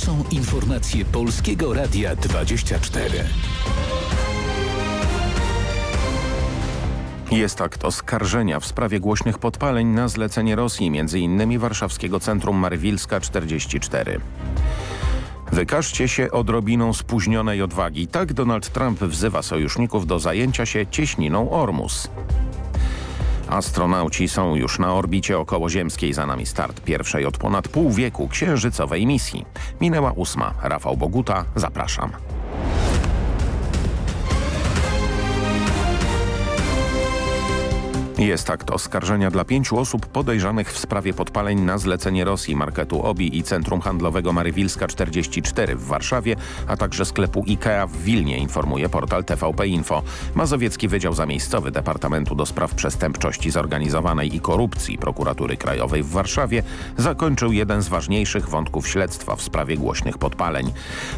są informacje Polskiego Radia 24. Jest akt oskarżenia w sprawie głośnych podpaleń na zlecenie Rosji, m.in. warszawskiego centrum Marywilska 44. Wykażcie się odrobiną spóźnionej odwagi. Tak Donald Trump wzywa sojuszników do zajęcia się cieśniną Ormus. Astronauci są już na orbicie okołoziemskiej. Za nami start pierwszej od ponad pół wieku księżycowej misji. Minęła ósma. Rafał Boguta, zapraszam. Jest akt oskarżenia dla pięciu osób podejrzanych w sprawie podpaleń na zlecenie Rosji marketu OBI i Centrum Handlowego Marywilska 44 w Warszawie, a także sklepu IKEA w Wilnie, informuje portal TVP Info. Mazowiecki Wydział Zamiejscowy Departamentu do Spraw Przestępczości Zorganizowanej i Korupcji Prokuratury Krajowej w Warszawie zakończył jeden z ważniejszych wątków śledztwa w sprawie głośnych podpaleń.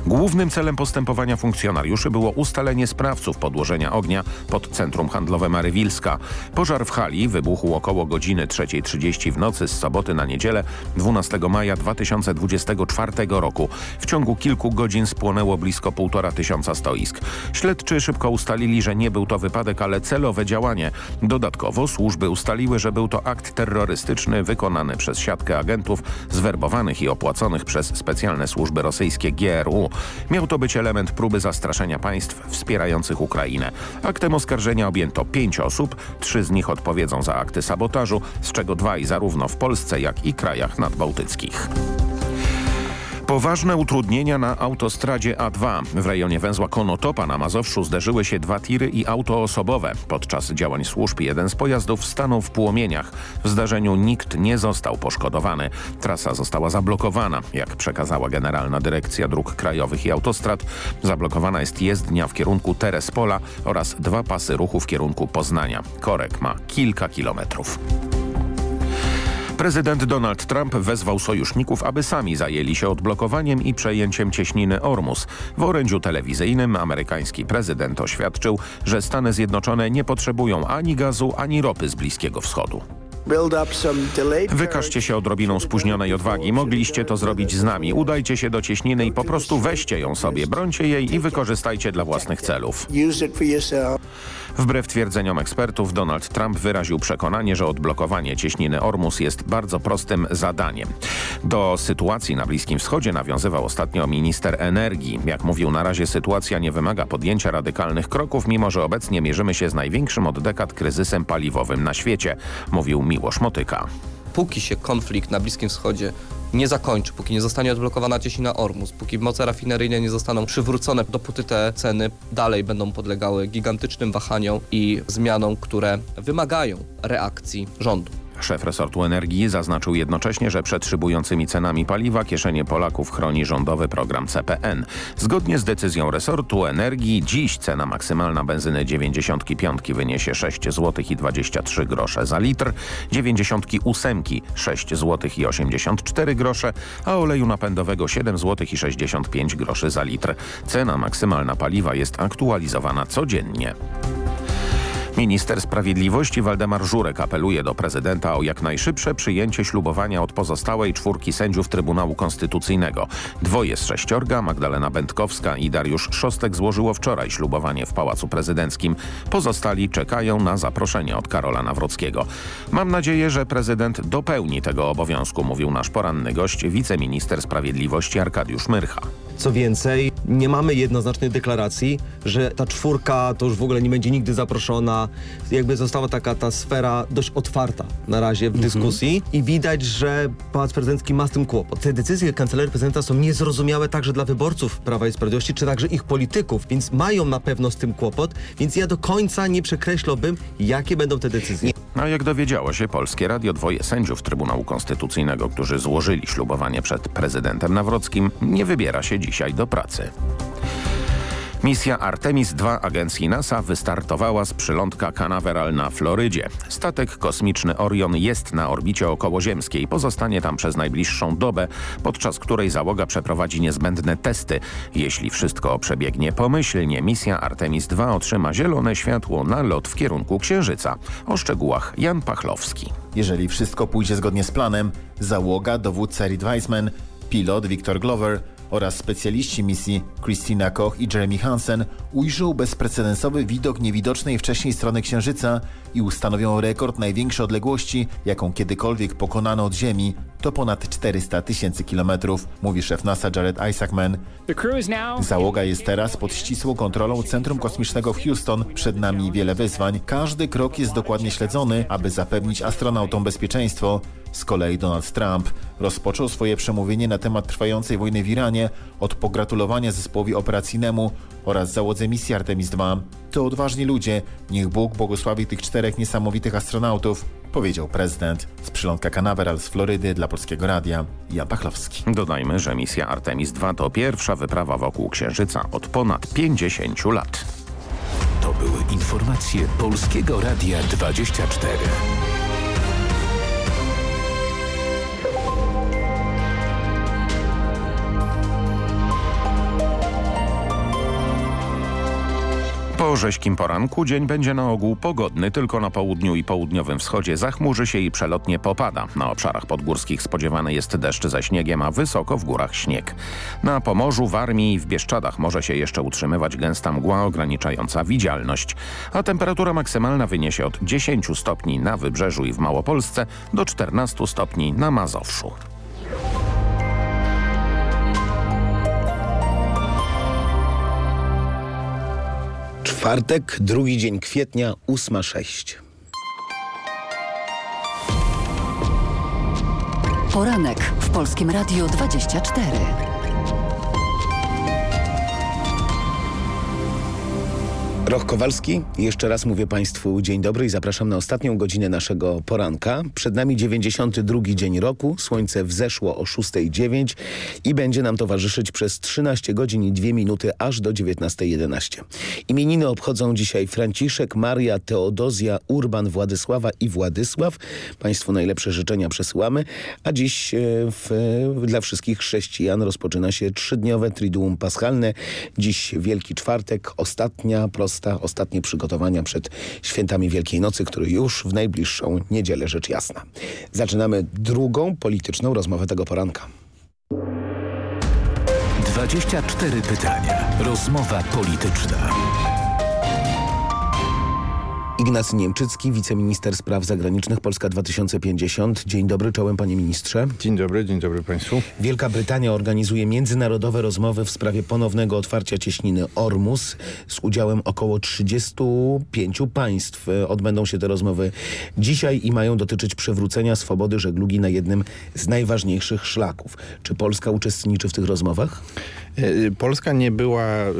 Głównym celem postępowania funkcjonariuszy było ustalenie sprawców podłożenia ognia pod Centrum Handlowe Marywilska. Pożar w hali wybuchł około godziny 3.30 w nocy z soboty na niedzielę 12 maja 2024 roku. W ciągu kilku godzin spłonęło blisko półtora tysiąca stoisk. Śledczy szybko ustalili, że nie był to wypadek, ale celowe działanie. Dodatkowo służby ustaliły, że był to akt terrorystyczny wykonany przez siatkę agentów zwerbowanych i opłaconych przez specjalne służby rosyjskie GRU. Miał to być element próby zastraszenia państw wspierających Ukrainę. Aktem oskarżenia objęto pięć osób, trzy z nich od odpowiedzą za akty sabotażu, z czego dwaj zarówno w Polsce, jak i krajach nadbałtyckich. Poważne utrudnienia na autostradzie A2. W rejonie węzła Konotopa na Mazowszu zderzyły się dwa tiry i auto osobowe. Podczas działań służb jeden z pojazdów stanął w płomieniach. W zdarzeniu nikt nie został poszkodowany. Trasa została zablokowana. Jak przekazała Generalna Dyrekcja Dróg Krajowych i Autostrad, zablokowana jest jezdnia w kierunku Terespola oraz dwa pasy ruchu w kierunku Poznania. Korek ma kilka kilometrów. Prezydent Donald Trump wezwał sojuszników, aby sami zajęli się odblokowaniem i przejęciem cieśniny Ormus. W orędziu telewizyjnym amerykański prezydent oświadczył, że Stany Zjednoczone nie potrzebują ani gazu, ani ropy z Bliskiego Wschodu. Wykażcie się odrobiną spóźnionej odwagi. Mogliście to zrobić z nami. Udajcie się do cieśniny i po prostu weźcie ją sobie, brońcie jej i wykorzystajcie dla własnych celów. Wbrew twierdzeniom ekspertów, Donald Trump wyraził przekonanie, że odblokowanie cieśniny Ormus jest bardzo prostym zadaniem. Do sytuacji na Bliskim Wschodzie nawiązywał ostatnio minister energii. Jak mówił, na razie sytuacja nie wymaga podjęcia radykalnych kroków, mimo że obecnie mierzymy się z największym od dekad kryzysem paliwowym na świecie, mówił Miłosz Motyka. Póki się konflikt na Bliskim Wschodzie nie zakończy, póki nie zostanie odblokowana Ciesina Ormus, póki moce rafineryjne nie zostaną przywrócone, dopóty te ceny dalej będą podlegały gigantycznym wahaniom i zmianom, które wymagają reakcji rządu. Szef resortu energii zaznaczył jednocześnie, że przed szybującymi cenami paliwa kieszenie Polaków chroni rządowy program CPN. Zgodnie z decyzją resortu energii dziś cena maksymalna benzyny 95 wyniesie 6 zł i 23 grosze za litr, 98 6 zł i 84 grosze, a oleju napędowego 7 zł i 65 groszy za litr. Cena maksymalna paliwa jest aktualizowana codziennie. Minister Sprawiedliwości Waldemar Żurek apeluje do prezydenta o jak najszybsze przyjęcie ślubowania od pozostałej czwórki sędziów Trybunału Konstytucyjnego. Dwoje z sześciorga, Magdalena Będkowska i Dariusz Szostek złożyło wczoraj ślubowanie w Pałacu Prezydenckim. Pozostali czekają na zaproszenie od Karola Nawrockiego. Mam nadzieję, że prezydent dopełni tego obowiązku, mówił nasz poranny gość, wiceminister Sprawiedliwości Arkadiusz Myrcha. Co więcej, nie mamy jednoznacznej deklaracji, że ta czwórka to już w ogóle nie będzie nigdy zaproszona. Jakby została taka ta sfera dość otwarta na razie w dyskusji i widać, że Pałac Prezydencki ma z tym kłopot. Te decyzje Kancelarii Prezydenta są niezrozumiałe także dla wyborców Prawa i Sprawiedliwości, czy także ich polityków, więc mają na pewno z tym kłopot, więc ja do końca nie przekreślałbym, jakie będą te decyzje. A jak dowiedziało się Polskie Radio, dwoje sędziów Trybunału Konstytucyjnego, którzy złożyli ślubowanie przed prezydentem Nawrockim, nie wybiera się dzisiaj do pracy. Misja Artemis II agencji NASA wystartowała z przylądka Canaveral na Florydzie. Statek kosmiczny Orion jest na orbicie okołoziemskiej. Pozostanie tam przez najbliższą dobę, podczas której załoga przeprowadzi niezbędne testy. Jeśli wszystko przebiegnie pomyślnie, misja Artemis II otrzyma zielone światło na lot w kierunku Księżyca. O szczegółach Jan Pachlowski. Jeżeli wszystko pójdzie zgodnie z planem, załoga, dowódca Reed Weissman, pilot Victor Glover oraz specjaliści misji Christina Koch i Jeremy Hansen ujrzą bezprecedensowy widok niewidocznej wcześniej strony Księżyca i ustanowią rekord największej odległości, jaką kiedykolwiek pokonano od Ziemi, to ponad 400 tysięcy kilometrów, mówi szef NASA Jared Isaacman. Załoga jest teraz pod ścisłą kontrolą Centrum Kosmicznego w Houston. Przed nami wiele wyzwań. Każdy krok jest dokładnie śledzony, aby zapewnić astronautom bezpieczeństwo. Z kolei Donald Trump rozpoczął swoje przemówienie na temat trwającej wojny w Iranie od pogratulowania zespołowi operacyjnemu oraz załodze misji Artemis II. To odważni ludzie. Niech Bóg błogosławi tych czterech niesamowitych astronautów, powiedział prezydent. Z przylądka Canaveral z Florydy dla Polskiego Radia, Jan Pachlowski. Dodajmy, że misja Artemis II to pierwsza wyprawa wokół Księżyca od ponad 50 lat. To były informacje Polskiego Radia 24. Po rześkim poranku dzień będzie na ogół pogodny, tylko na południu i południowym wschodzie zachmurzy się i przelotnie popada. Na obszarach podgórskich spodziewany jest deszcz ze śniegiem, a wysoko w górach śnieg. Na Pomorzu, w Armii i w Bieszczadach może się jeszcze utrzymywać gęsta mgła ograniczająca widzialność, a temperatura maksymalna wyniesie od 10 stopni na Wybrzeżu i w Małopolsce do 14 stopni na Mazowszu. Czwartek, drugi dzień kwietnia, ósma sześć. Poranek w Polskim Radio 24. Roch Kowalski, jeszcze raz mówię Państwu dzień dobry i zapraszam na ostatnią godzinę naszego poranka. Przed nami 92 dzień roku, słońce wzeszło o 6.09 i będzie nam towarzyszyć przez 13 godzin i 2 minuty aż do 19.11. Imieniny obchodzą dzisiaj Franciszek, Maria, Teodozja, Urban, Władysława i Władysław. Państwu najlepsze życzenia przesyłamy, a dziś e, w, dla wszystkich chrześcijan rozpoczyna się trzydniowe Triduum Paschalne. Dziś Wielki Czwartek, ostatnia prosta ostatnie przygotowania przed świętami Wielkiej Nocy, które już w najbliższą niedzielę rzecz jasna. Zaczynamy drugą polityczną rozmowę tego poranka. 24 pytania. Rozmowa polityczna. Ignacy Niemczycki, wiceminister spraw zagranicznych Polska 2050. Dzień dobry, czołem panie ministrze. Dzień dobry, dzień dobry państwu. Wielka Brytania organizuje międzynarodowe rozmowy w sprawie ponownego otwarcia cieśniny Ormus z udziałem około 35 państw. Odbędą się te rozmowy dzisiaj i mają dotyczyć przywrócenia swobody żeglugi na jednym z najważniejszych szlaków. Czy Polska uczestniczy w tych rozmowach? E, Polska nie była, e,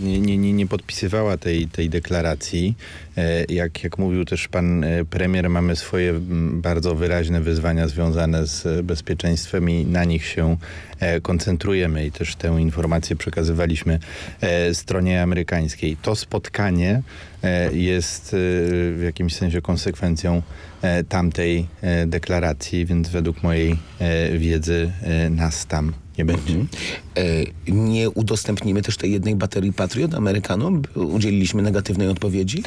nie, nie, nie podpisywała tej, tej deklaracji. E, jak, jak mówił też pan premier, mamy swoje bardzo wyraźne wyzwania związane z bezpieczeństwem i na nich się koncentrujemy i też tę informację przekazywaliśmy stronie amerykańskiej. To spotkanie jest w jakimś sensie konsekwencją tamtej deklaracji, więc według mojej wiedzy nas tam nie będzie. Mhm. E, nie udostępnimy też tej jednej baterii Patriot Amerykanom? Udzieliliśmy negatywnej odpowiedzi?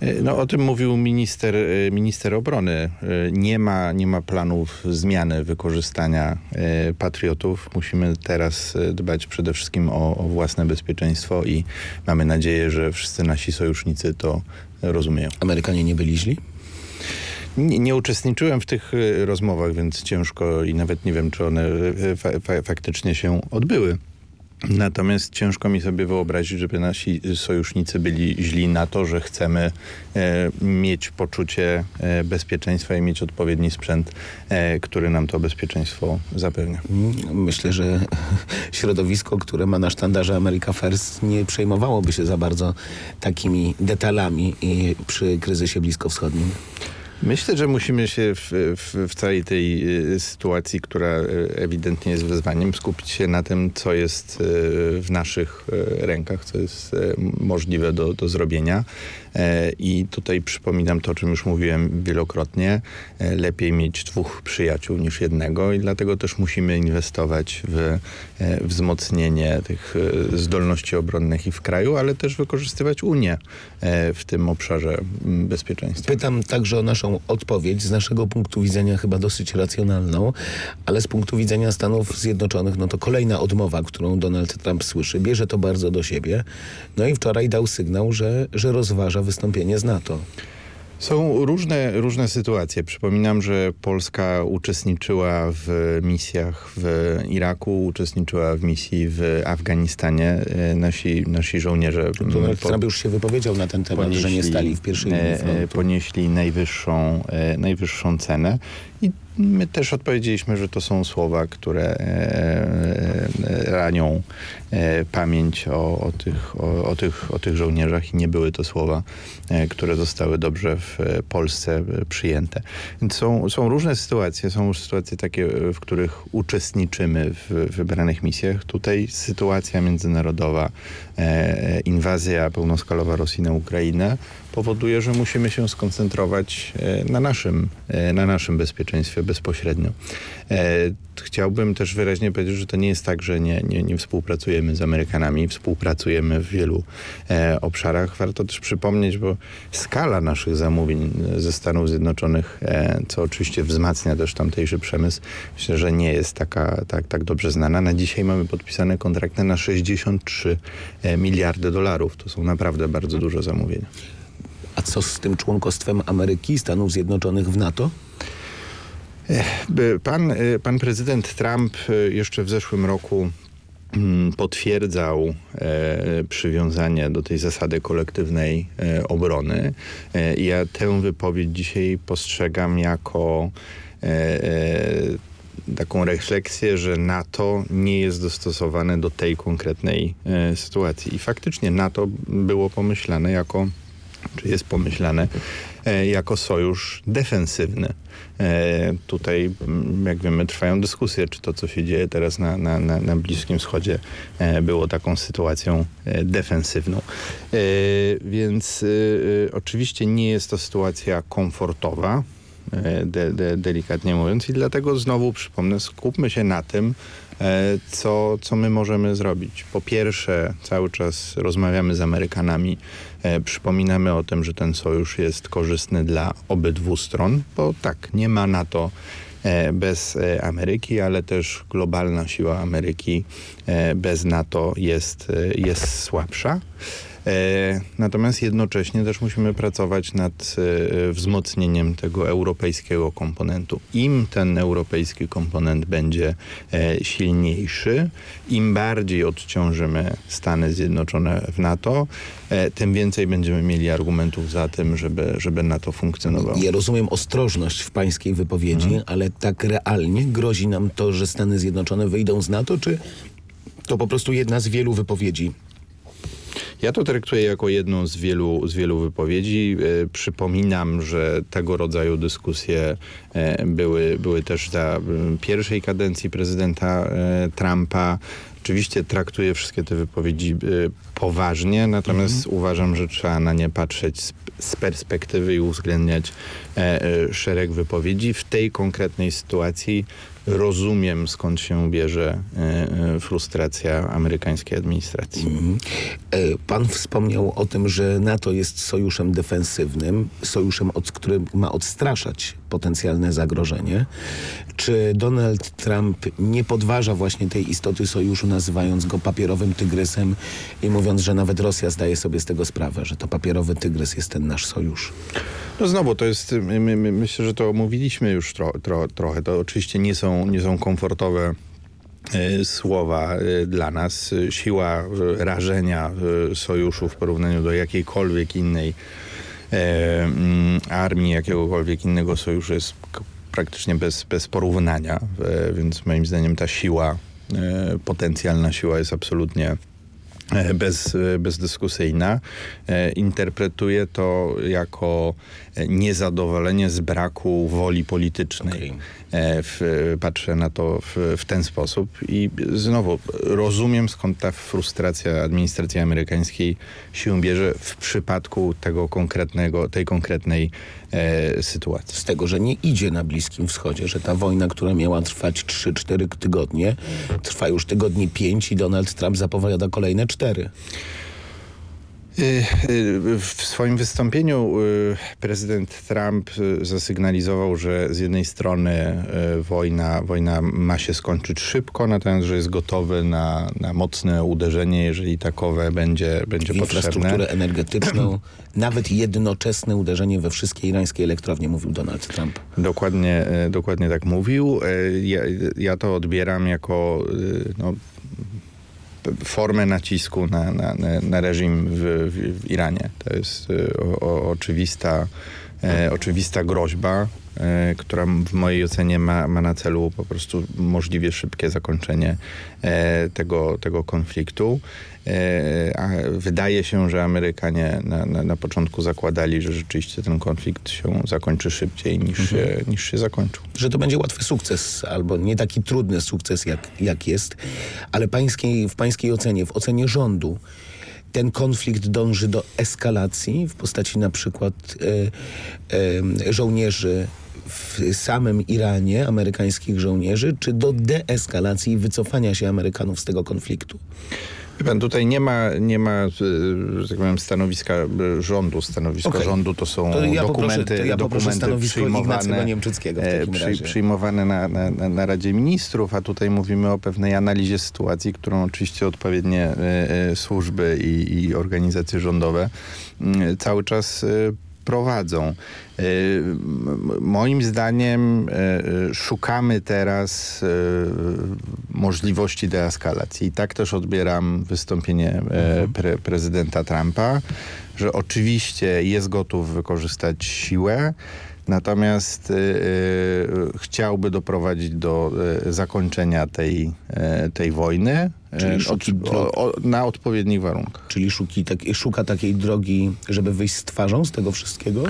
E, no, o tym mówił minister, e, minister obrony. E, nie ma, nie ma planów zmiany wykorzystania patriotów. Musimy teraz dbać przede wszystkim o, o własne bezpieczeństwo i mamy nadzieję, że wszyscy nasi sojusznicy to rozumieją. Amerykanie nie byli źli? Nie, nie, uczestniczyłem w tych y, rozmowach, więc ciężko i nawet nie wiem, czy one y, fa fa faktycznie się odbyły. Natomiast ciężko mi sobie wyobrazić, żeby nasi sojusznicy byli źli na to, że chcemy e, mieć poczucie e, bezpieczeństwa i mieć odpowiedni sprzęt, e, który nam to bezpieczeństwo zapewnia. Myślę, że środowisko, które ma na sztandarze America First nie przejmowałoby się za bardzo takimi detalami przy kryzysie bliskowschodnim. Myślę, że musimy się w, w, w, całej tej y, sytuacji, która y, ewidentnie jest wyzwaniem, skupić się na tym, co jest y, w naszych rękach, co jest możliwe do, do zrobienia. E, I tutaj przypominam to, o czym już mówiłem wielokrotnie. E, lepiej mieć dwóch przyjaciół niż jednego i dlatego też musimy inwestować w e, wzmocnienie tych zdolności obronnych i w kraju, ale też wykorzystywać Unię w tym obszarze bezpieczeństwa. Pytam także o naszą odpowiedź, z naszego punktu widzenia chyba dosyć racjonalną, ale z punktu widzenia Stanów Zjednoczonych, no to kolejna odmowa, którą Donald Trump słyszy, bierze to bardzo do siebie. No i wczoraj dał sygnał, że, że rozważa wystąpienie z NATO. Są różne, różne sytuacje. Przypominam, że Polska uczestniczyła w misjach w Iraku, uczestniczyła w misji w Afganistanie. E, Nasi, nasi żołnierze... Donald Trump już się wypowiedział na ten temat, ponieśli, że nie stali w pierwszej linii e, frontu. Ponieśli najwyższą, e, najwyższą cenę i My też odpowiedzieliśmy, że to są słowa, które e, e, ranią e, pamięć o, o, tych, o, o, tych, o tych żołnierzach i nie były to słowa, które zostały dobrze w Polsce przyjęte. Więc są, są różne sytuacje. Są już sytuacje takie, w których uczestniczymy w wybranych misjach. Tutaj sytuacja międzynarodowa, inwazja pełnoskalowa Rosji na Ukrainę powoduje, że musimy się skoncentrować na naszym, na naszym bezpieczeństwie bezpośrednio. Chciałbym też wyraźnie powiedzieć, że to nie jest tak, że nie, nie, nie współpracujemy z Amerykanami. Współpracujemy w wielu e, obszarach. Warto też przypomnieć, bo skala naszych zamówień ze Stanów Zjednoczonych, e, co oczywiście wzmacnia też tamtejszy przemysł, myślę, że nie jest taka, tak, tak dobrze znana. Na dzisiaj mamy podpisane kontrakty na 63 miliardy dolarów. To są naprawdę bardzo duże zamówienia. A co z tym członkostwem Ameryki, Stanów Zjednoczonych w NATO? Pan, pan prezydent Trump jeszcze w zeszłym roku mm, potwierdzał e, przywiązanie do tej zasady kolektywnej e, obrony. E, ja tę wypowiedź dzisiaj postrzegam jako taką refleksję, że NATO nie jest dostosowane do tej konkretnej sytuacji. I faktycznie NATO było pomyślane jako czy jest pomyślane e, jako sojusz defensywny. E, tutaj, jak wiemy, trwają dyskusje, czy to, co się dzieje teraz na, na, na Bliskim Wschodzie e, było taką sytuacją defensywną. Więc oczywiście nie jest to sytuacja komfortowa, de, de, delikatnie mówiąc i dlatego znowu przypomnę, skupmy się na tym, co, co my możemy zrobić. Po pierwsze, cały czas rozmawiamy z Amerykanami E, przypominamy o tym, że ten sojusz jest korzystny dla obydwu stron, bo tak, nie ma NATO e, bez e, Ameryki, ale też globalna siła Ameryki bez NATO jest, jest słabsza. E, natomiast jednocześnie też musimy pracować nad e, wzmocnieniem tego europejskiego komponentu. Im ten europejski komponent będzie e, silniejszy, im bardziej odciążymy Stany Zjednoczone w NATO, tym więcej będziemy mieli argumentów za tym, żeby, żeby NATO funkcjonowało. Ja rozumiem ostrożność w pańskiej wypowiedzi, mhm. ale tak realnie grozi nam to, że Stany Zjednoczone wyjdą z NATO, czy to po prostu jedna z wielu wypowiedzi ja to traktuję jako jedną z wielu, z wielu wypowiedzi. E, przypominam, że tego rodzaju dyskusje e, były, były też za pierwszej kadencji prezydenta e, Trumpa. Oczywiście traktuję wszystkie te wypowiedzi poważnie, natomiast mhm. uważam, że trzeba na nie patrzeć z, perspektywy i uwzględniać e, szereg wypowiedzi. W tej konkretnej sytuacji rozumiem skąd się bierze e, e, frustracja amerykańskiej administracji. Mm. Pan wspomniał o tym, że NATO jest sojuszem defensywnym, sojuszem, od, który ma odstraszać potencjalne zagrożenie. Czy Donald Trump nie podważa właśnie tej istoty sojuszu, nazywając go papierowym tygrysem i mówiąc, że nawet Rosja zdaje sobie z tego sprawę, że to papierowy tygrys jest ten nasz sojusz? No znowu, to jest, my, my, myślę, że to mówiliśmy już tro, tro, trochę. To oczywiście nie są, nie są komfortowe e, słowa e, dla nas. Siła rażenia sojuszu w porównaniu do jakiejkolwiek innej e, armii, jakiegokolwiek innego sojuszu jest praktycznie bez, bez porównania, e, więc moim zdaniem ta siła, e, potencjalna siła jest absolutnie E, bez, e, bezdyskusyjna. E, interpretuję to jako niezadowolenie z braku woli politycznej. Okay. W, patrzę na to w, w, ten sposób i znowu rozumiem skąd ta frustracja administracji amerykańskiej się bierze w przypadku tego konkretnego, tej konkretnej e, sytuacji. Z tego, że nie idzie na Bliskim Wschodzie, że ta wojna, która miała trwać 3-4 tygodnie, trwa już tygodni 5 i Donald Trump zapowiada kolejne 4. Y, w swoim wystąpieniu y, prezydent Trump y, zasygnalizował, że z jednej strony wojna, wojna ma się skończyć szybko, natomiast że jest gotowy na, na mocne uderzenie, jeżeli takowe będzie, będzie infrastrukturę potrzebne. energetyczną, nawet jednoczesne uderzenie we wszystkie irańskie elektrownie, mówił Donald Trump. Dokładnie, dokładnie tak mówił. Ja, ja to odbieram jako no, formę nacisku na, na, na reżim w, w, w, Iranie. To jest e, o, o, oczywista, e, oczywista groźba, e, która w mojej ocenie ma, ma na celu po prostu możliwie szybkie zakończenie e, tego, tego konfliktu. E, a wydaje się, że Amerykanie na, na, na, początku zakładali, że rzeczywiście ten konflikt się zakończy szybciej niż, mhm. się, niż się zakończył. Że to będzie łatwy sukces, albo nie taki trudny sukces, jak, jak jest, ale pańskiej, w pańskiej ocenie, w ocenie rządu, ten konflikt dąży do eskalacji w postaci na przykład e, e, żołnierzy w samym Iranie, amerykańskich żołnierzy, czy do deeskalacji i wycofania się Amerykanów z tego konfliktu? Pan, tutaj nie ma, nie ma e, że tak powiem, stanowiska e, rządu. Stanowisko okay. rządu to są to ja dokumenty, poproszę, ja dokumenty przyjmowane, e, przy, przyjmowane na, na, na, Radzie Ministrów, a tutaj mówimy o pewnej analizie sytuacji, którą oczywiście odpowiednie służby i, i organizacje rządowe cały czas prowadzą. E, moim zdaniem e, szukamy teraz możliwości deeskalacji. I tak też odbieram wystąpienie mhm. pre prezydenta Trumpa, że oczywiście jest gotów wykorzystać siłę, Natomiast y, y, chciałby doprowadzić do y, zakończenia tej, tej wojny Czyli szuki od, o, o, na odpowiednich warunkach. Czyli szuki, tak, szuka takiej drogi, żeby wyjść z twarzą z tego wszystkiego?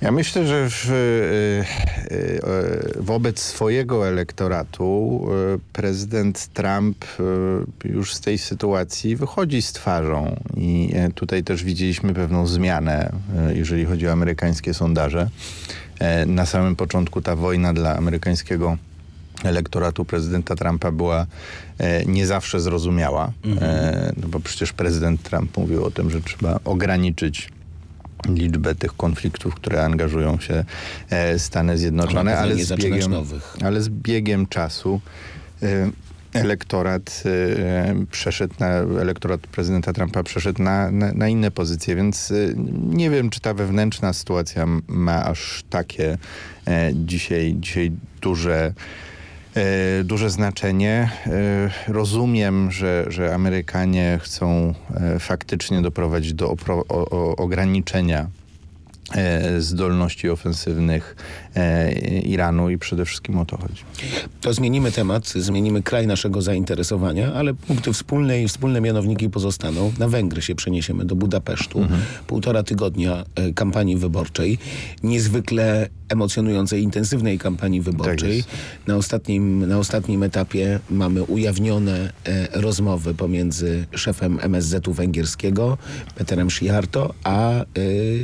Ja myślę, że w, y, y, wobec swojego elektoratu prezydent Trump już z tej sytuacji wychodzi z twarzą i tutaj też widzieliśmy pewną zmianę, jeżeli chodzi o amerykańskie sondaże. Na samym początku ta wojna dla amerykańskiego elektoratu prezydenta Trumpa była nie zawsze zrozumiała, mhm. no bo przecież prezydent Trump mówił o tym, że trzeba ograniczyć liczbę tych konfliktów, które angażują się e, Stany Zjednoczone, ale z, biegiem, ale z biegiem czasu e, elektorat e, przeszedł na, elektorat prezydenta Trumpa przeszedł na, na, na, inne pozycje, więc nie wiem, czy ta wewnętrzna sytuacja ma aż takie dzisiaj, dzisiaj duże E, duże znaczenie. E, rozumiem, że, że Amerykanie chcą e, faktycznie doprowadzić do ograniczenia zdolności ofensywnych Iranu i przede wszystkim o to chodzi. To zmienimy temat, zmienimy kraj naszego zainteresowania, ale punkty wspólne i wspólne mianowniki pozostaną. Na Węgry się przeniesiemy, do Budapesztu. Mhm. Półtora tygodnia kampanii wyborczej. Niezwykle emocjonującej, intensywnej kampanii wyborczej. Tak na, ostatnim, na ostatnim etapie mamy ujawnione e, rozmowy pomiędzy szefem MSZ-u węgierskiego, Peterem Sziarto, a e,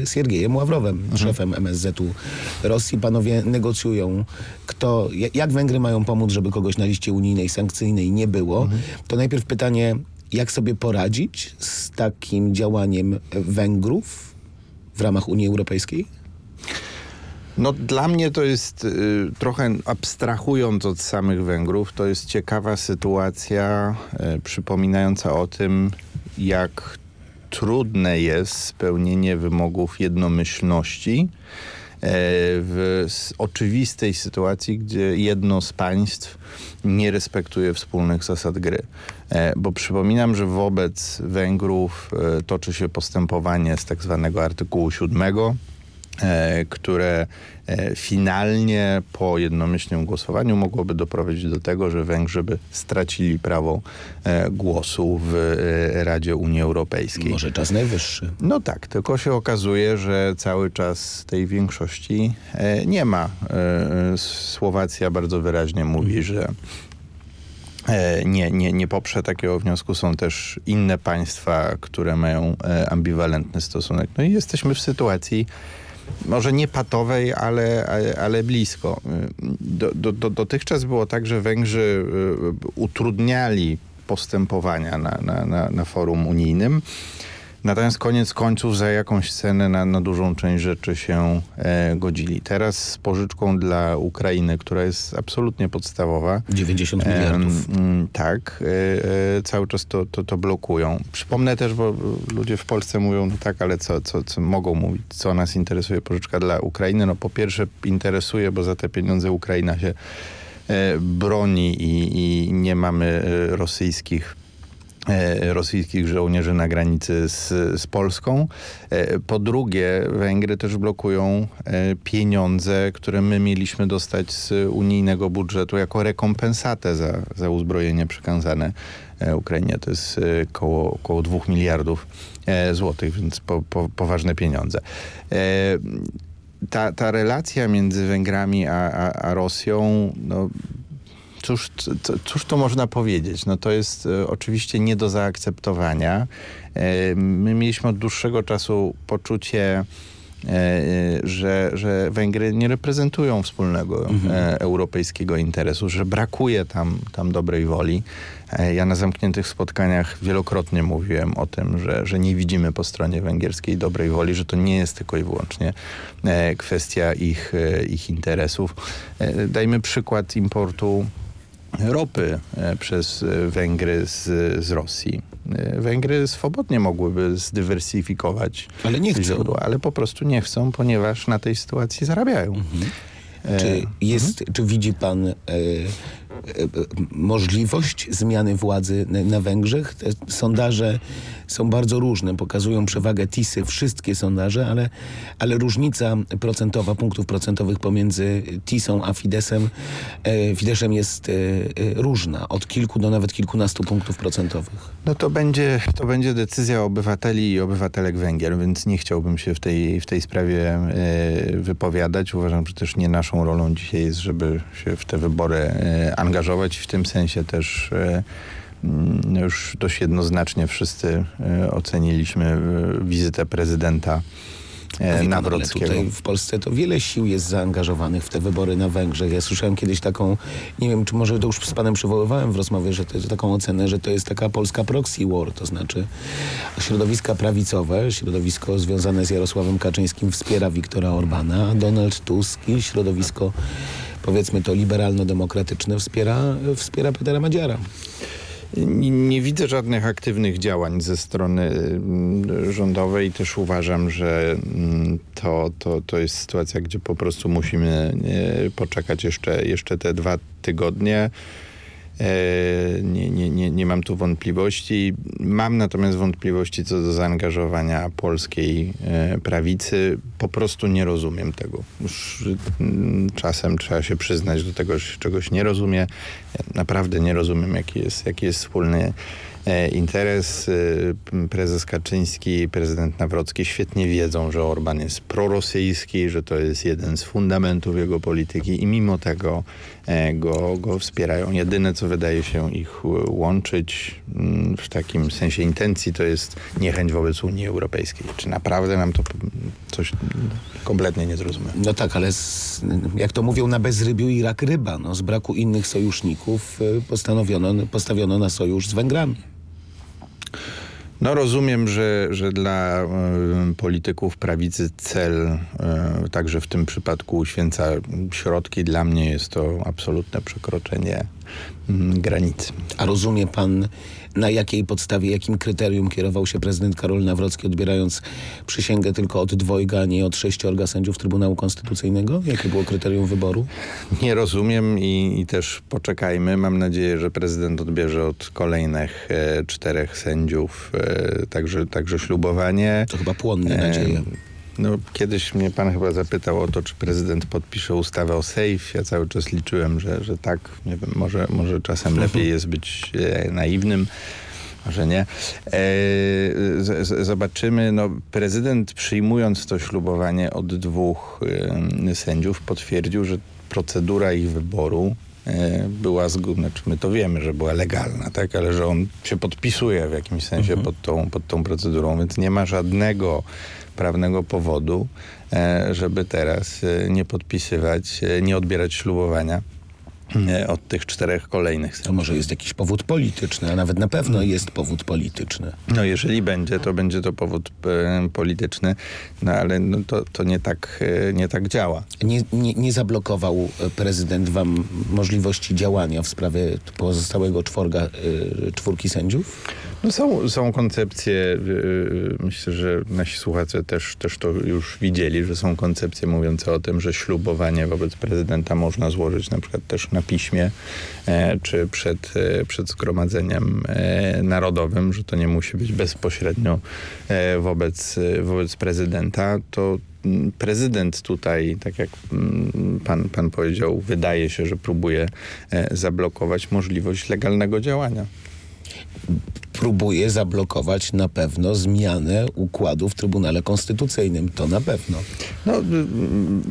Siergiejem Ławrowem, mhm. szefem MSZ-u Rosji. Panowie negocjują, kto, jak Węgry mają pomóc, żeby kogoś na liście unijnej, sankcyjnej nie było. Mhm. To najpierw pytanie, jak sobie poradzić z takim działaniem Węgrów w ramach Unii Europejskiej? No dla mnie to jest y, trochę abstrahując od samych Węgrów, to jest ciekawa sytuacja y, przypominająca o tym, jak trudne jest spełnienie wymogów jednomyślności y, w oczywistej sytuacji, gdzie jedno z państw nie respektuje wspólnych zasad gry. E, bo przypominam, że wobec Węgrów toczy się postępowanie z tak zwanego artykułu 7 E, które e, finalnie po jednomyślnym głosowaniu mogłoby doprowadzić do tego, że Węgrzy by stracili prawo e, głosu w Radzie Unii Europejskiej. Może czas najwyższy. No tak, tylko się okazuje, że cały czas tej większości nie ma. Słowacja bardzo wyraźnie mówi, że nie, nie, nie poprze takiego wniosku. Są też inne państwa, które mają ambiwalentny stosunek. No i jesteśmy w sytuacji, może nie patowej, ale, ale blisko. Do, do, do, dotychczas było tak, że Węgrzy y, utrudniali postępowania na, na, na, na forum unijnym. Natomiast koniec końców za jakąś cenę na, na dużą część rzeczy się e, godzili. Teraz z pożyczką dla Ukrainy, która jest absolutnie podstawowa. 90 miliardów. E, tak, e, cały czas to, to, to blokują. Przypomnę też, bo ludzie w Polsce mówią, no tak, ale co, co, co mogą mówić, co nas interesuje pożyczka dla Ukrainy? No po pierwsze interesuje, bo za te pieniądze Ukraina się e, broni i, i nie mamy e, rosyjskich rosyjskich żołnierzy na granicy z, z Polską. E, po drugie, Węgry też blokują e, pieniądze, które my mieliśmy dostać z unijnego budżetu jako rekompensatę za, za uzbrojenie przekazane Ukrainie. To jest około, około 2 miliardów złotych, więc po, po, poważne pieniądze. Ta, ta relacja między Węgrami a, a, a Rosją no, cóż, cóż to można powiedzieć? No to jest e, oczywiście nie do zaakceptowania. E, my mieliśmy od dłuższego czasu poczucie, e, że, że Węgry nie reprezentują wspólnego mhm. europejskiego interesu, że brakuje tam, tam dobrej woli. Ja na zamkniętych spotkaniach wielokrotnie mówiłem o tym, że, że nie widzimy po stronie węgierskiej dobrej woli, że to nie jest tylko i wyłącznie kwestia ich, ich interesów. Dajmy przykład importu ropy e, przez e, Węgry z, z Rosji. E, Węgry swobodnie mogłyby zdywersyfikować ale nie chcą. źródła, ale po prostu nie chcą, ponieważ na tej sytuacji zarabiają. Mhm. Czy, jest, mhm. czy widzi pan możliwość zmiany władzy na Węgrzech. Te sondaże są bardzo różne, pokazują przewagę TISy, wszystkie sondaże, ale, ale różnica procentowa, punktów procentowych pomiędzy TISą a Fidesem, e, Fideszem jest e, e, różna, od kilku do nawet kilkunastu punktów procentowych. No to będzie, to będzie decyzja obywateli i obywatelek Węgier, więc nie chciałbym się w tej, w tej sprawie wypowiadać. Uważam, że też nie naszą rolą dzisiaj jest, żeby się w te wybory angażować. W tym sensie też Mm, już dość jednoznacznie wszyscy e, oceniliśmy e, wizytę prezydenta e, Nawrockiego. Tutaj w Polsce to wiele sił jest zaangażowanych w te wybory na Węgrzech. Ja słyszałem kiedyś taką, nie wiem, czy może to już z panem przywoływałem w rozmowie, że to jest taką ocenę, że to jest taka polska proxy war, to znaczy środowiska prawicowe, środowisko związane z Jarosławem Kaczyńskim wspiera Wiktora Orbana, a Donald Tusk i środowisko powiedzmy to liberalno-demokratyczne wspiera, wspiera Petera Madziara. Nie, widzę żadnych aktywnych działań ze strony mm, rządowej. Też uważam, że mm, to, to, to jest sytuacja, gdzie po prostu musimy poczekać jeszcze, jeszcze te dwa tygodnie. E, nie, nie, nie, nie mam tu wątpliwości. Mam natomiast wątpliwości co do zaangażowania polskiej e, prawicy. Po prostu nie rozumiem tego. Już mm, czasem trzeba się przyznać do tego, że czegoś nie rozumie. naprawdę nie rozumiem, jaki jest, jaki jest wspólny E, interes. Prezes Kaczyński, prezydent Nawrocki świetnie wiedzą, że Orban jest prorosyjski, że to jest jeden z fundamentów jego polityki i mimo tego go, go wspierają. Jedyne, co wydaje się ich łączyć mm, w takim sensie intencji, to jest niechęć wobec Unii Europejskiej. Czy naprawdę nam to coś kompletnie nie zrozumie? No tak, ale z, jak to mówią na bezrybiu i rak ryba. No, z braku innych sojuszników postanowiono, postawiono na sojusz z Węgrami. No rozumiem, że, że dla y, polityków prawicy cel, y, także w tym przypadku uświęca środki. Dla mnie jest to absolutne przekroczenie y, granicy. A rozumie pan na jakiej podstawie, jakim kryterium kierował się prezydent Karol Nawrocki, odbierając przysięgę tylko od dwojga, a nie od sześciorga sędziów Trybunału Konstytucyjnego? Jakie było kryterium wyboru? Nie rozumiem i, i też poczekajmy. Mam nadzieję, że prezydent odbierze od kolejnych e, czterech sędziów e, także, także ślubowanie. To chyba płonne e, nadzieje. No, kiedyś mnie pan chyba zapytał o to, czy prezydent podpisze ustawę o safe. Ja cały czas liczyłem, że, że tak. Nie wiem, może, może czasem mhm. lepiej jest być e, naiwnym. Może nie. E, z, z, zobaczymy. No, prezydent przyjmując to ślubowanie od dwóch e, sędziów potwierdził, że procedura ich wyboru e, była, znaczy my to wiemy, że była legalna, tak, ale że on się podpisuje w jakimś sensie mhm. pod, tą, pod tą procedurą, więc nie ma żadnego prawnego powodu, e, żeby teraz e, nie podpisywać, e, nie odbierać ślubowania od tych czterech kolejnych. To może jest jakiś powód polityczny, a nawet na pewno jest powód polityczny. No jeżeli będzie, to będzie to powód polityczny, no ale no, to, to nie, tak, nie tak działa. Nie, nie, nie zablokował prezydent wam możliwości działania w sprawie pozostałego czworga, czwórki sędziów? No są, są koncepcje, yy, myślę, że nasi słuchacze też, też to już widzieli, że są koncepcje mówiące o tym, że ślubowanie wobec prezydenta można złożyć na przykład też na piśmie, e, czy przed, e, przed zgromadzeniem e, narodowym, że to nie musi być bezpośrednio wobec, wobec prezydenta. To prezydent tutaj, tak jak pan, pan powiedział, wydaje się, że próbuje zablokować możliwość legalnego działania. Próbuje zablokować na pewno zmianę układu w Trybunale Konstytucyjnym. To na pewno. No, y, y,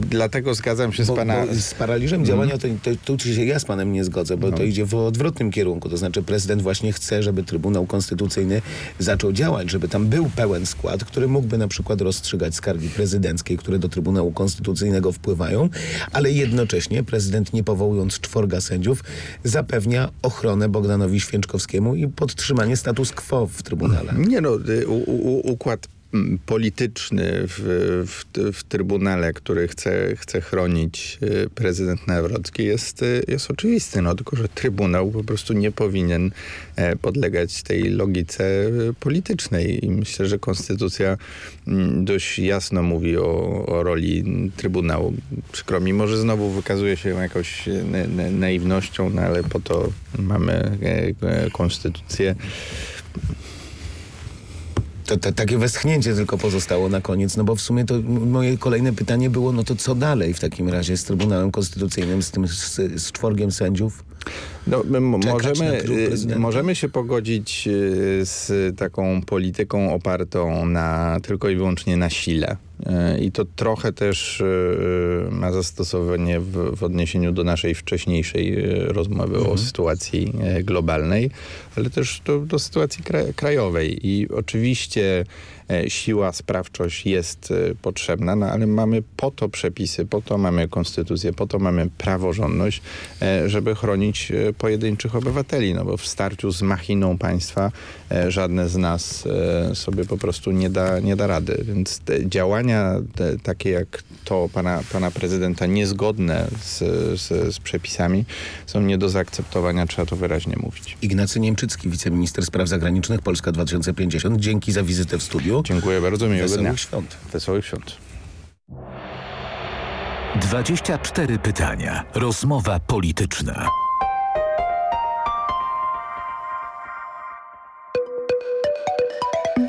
dlatego zgadzam się z Bo, pana... bo z paraliżem działania to, to, tu się ja z panem nie zgodzę, bo No. to idzie w odwrotnym kierunku. To znaczy prezydent właśnie chce, żeby Trybunał Konstytucyjny zaczął działać, żeby tam był pełen skład, który mógłby na przykład rozstrzygać skargi prezydenckie, które do Trybunału Konstytucyjnego wpływają, ale jednocześnie prezydent nie powołując czworga sędziów zapewnia ochronę Bogdanowi Święczkowskiemu i podtrzymanie status quo w Trybunale. Nie no, y, u, u, układ polityczny w, w, w Trybunale, który chce, chce chronić y, prezydent Nawrocki jest, y, jest oczywisty. No, tylko, że Trybunał po prostu nie powinien e, podlegać tej logice y, politycznej. I myślę, że Konstytucja dość jasno mówi o, o roli Trybunału. Przykro mi, może znowu wykazuje się na, naiwnością, no ale po to mamy e, e, Konstytucję. To, to takie westchnięcie tylko pozostało na koniec, no bo w sumie to moje kolejne pytanie było, no to co dalej w takim razie z Trybunałem Konstytucyjnym, z tym z, z czworgiem sędziów? No, możemy, y, możemy się pogodzić y, z taką polityką opartą na, tylko i wyłącznie na sile. Y, I to trochę też y, ma zastosowanie w, w odniesieniu do naszej wcześniejszej y, rozmowy o sytuacji globalnej, ale też do, do sytuacji kra- krajowej. I oczywiście e, siła, sprawczość jest e, potrzebna, no ale mamy po to przepisy, po to mamy konstytucję, po to mamy praworządność, e, żeby chronić e, pojedynczych obywateli, no bo w starciu z machiną państwa e, żadne z nas e, sobie po prostu nie da, nie da rady. Więc te działania te, takie jak to pana, pana prezydenta, niezgodne z, z, z przepisami, są nie do zaakceptowania, trzeba to wyraźnie mówić. Ignacy Niemczycki, wiceminister spraw zagranicznych Polska 2050. Dzięki za wizytę w studiu. Dziękuję bardzo, miłego Wesołych dnia. świąt. Wesołych świąt. 24 pytania. Rozmowa polityczna.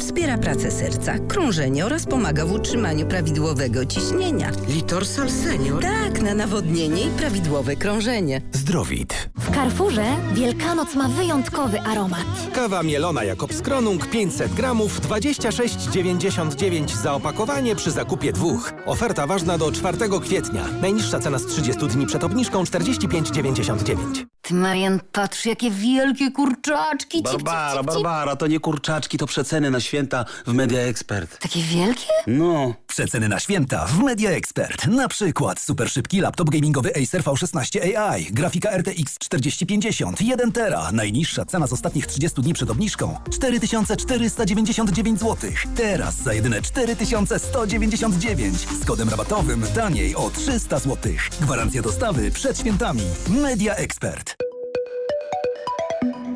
wspiera pracę serca, krążenie oraz pomaga w utrzymaniu prawidłowego ciśnienia. Litorsal Senior? Tak, na nawodnienie i prawidłowe krążenie. Zdrowit. W Carrefourze Wielkanoc ma wyjątkowy aromat. Kawa mielona Jakobs Kronung 500 gramów 26,99 za opakowanie przy zakupie dwóch. Oferta ważna do 4 kwietnia. Najniższa cena z 30 dni przed obniżką 45,99. Ty, Marian, patrz, jakie wielkie kurczaczki. Cip, Barbara, cip, cip. Barbara, to nie kurczaczki, to przeceny na święta w Media Expert. Takie wielkie? No. Przeceny na święta w Media Expert. Na przykład super szybki laptop gamingowy Acer V16 AI, grafika RTX 4050, 1 tera. Najniższa cena z ostatnich 30 dni przed obniżką 4499 zł. Teraz za jedyne 4199 z kodem rabatowym taniej o 300 zł. Gwarancja dostawy przed świętami. Media Expert.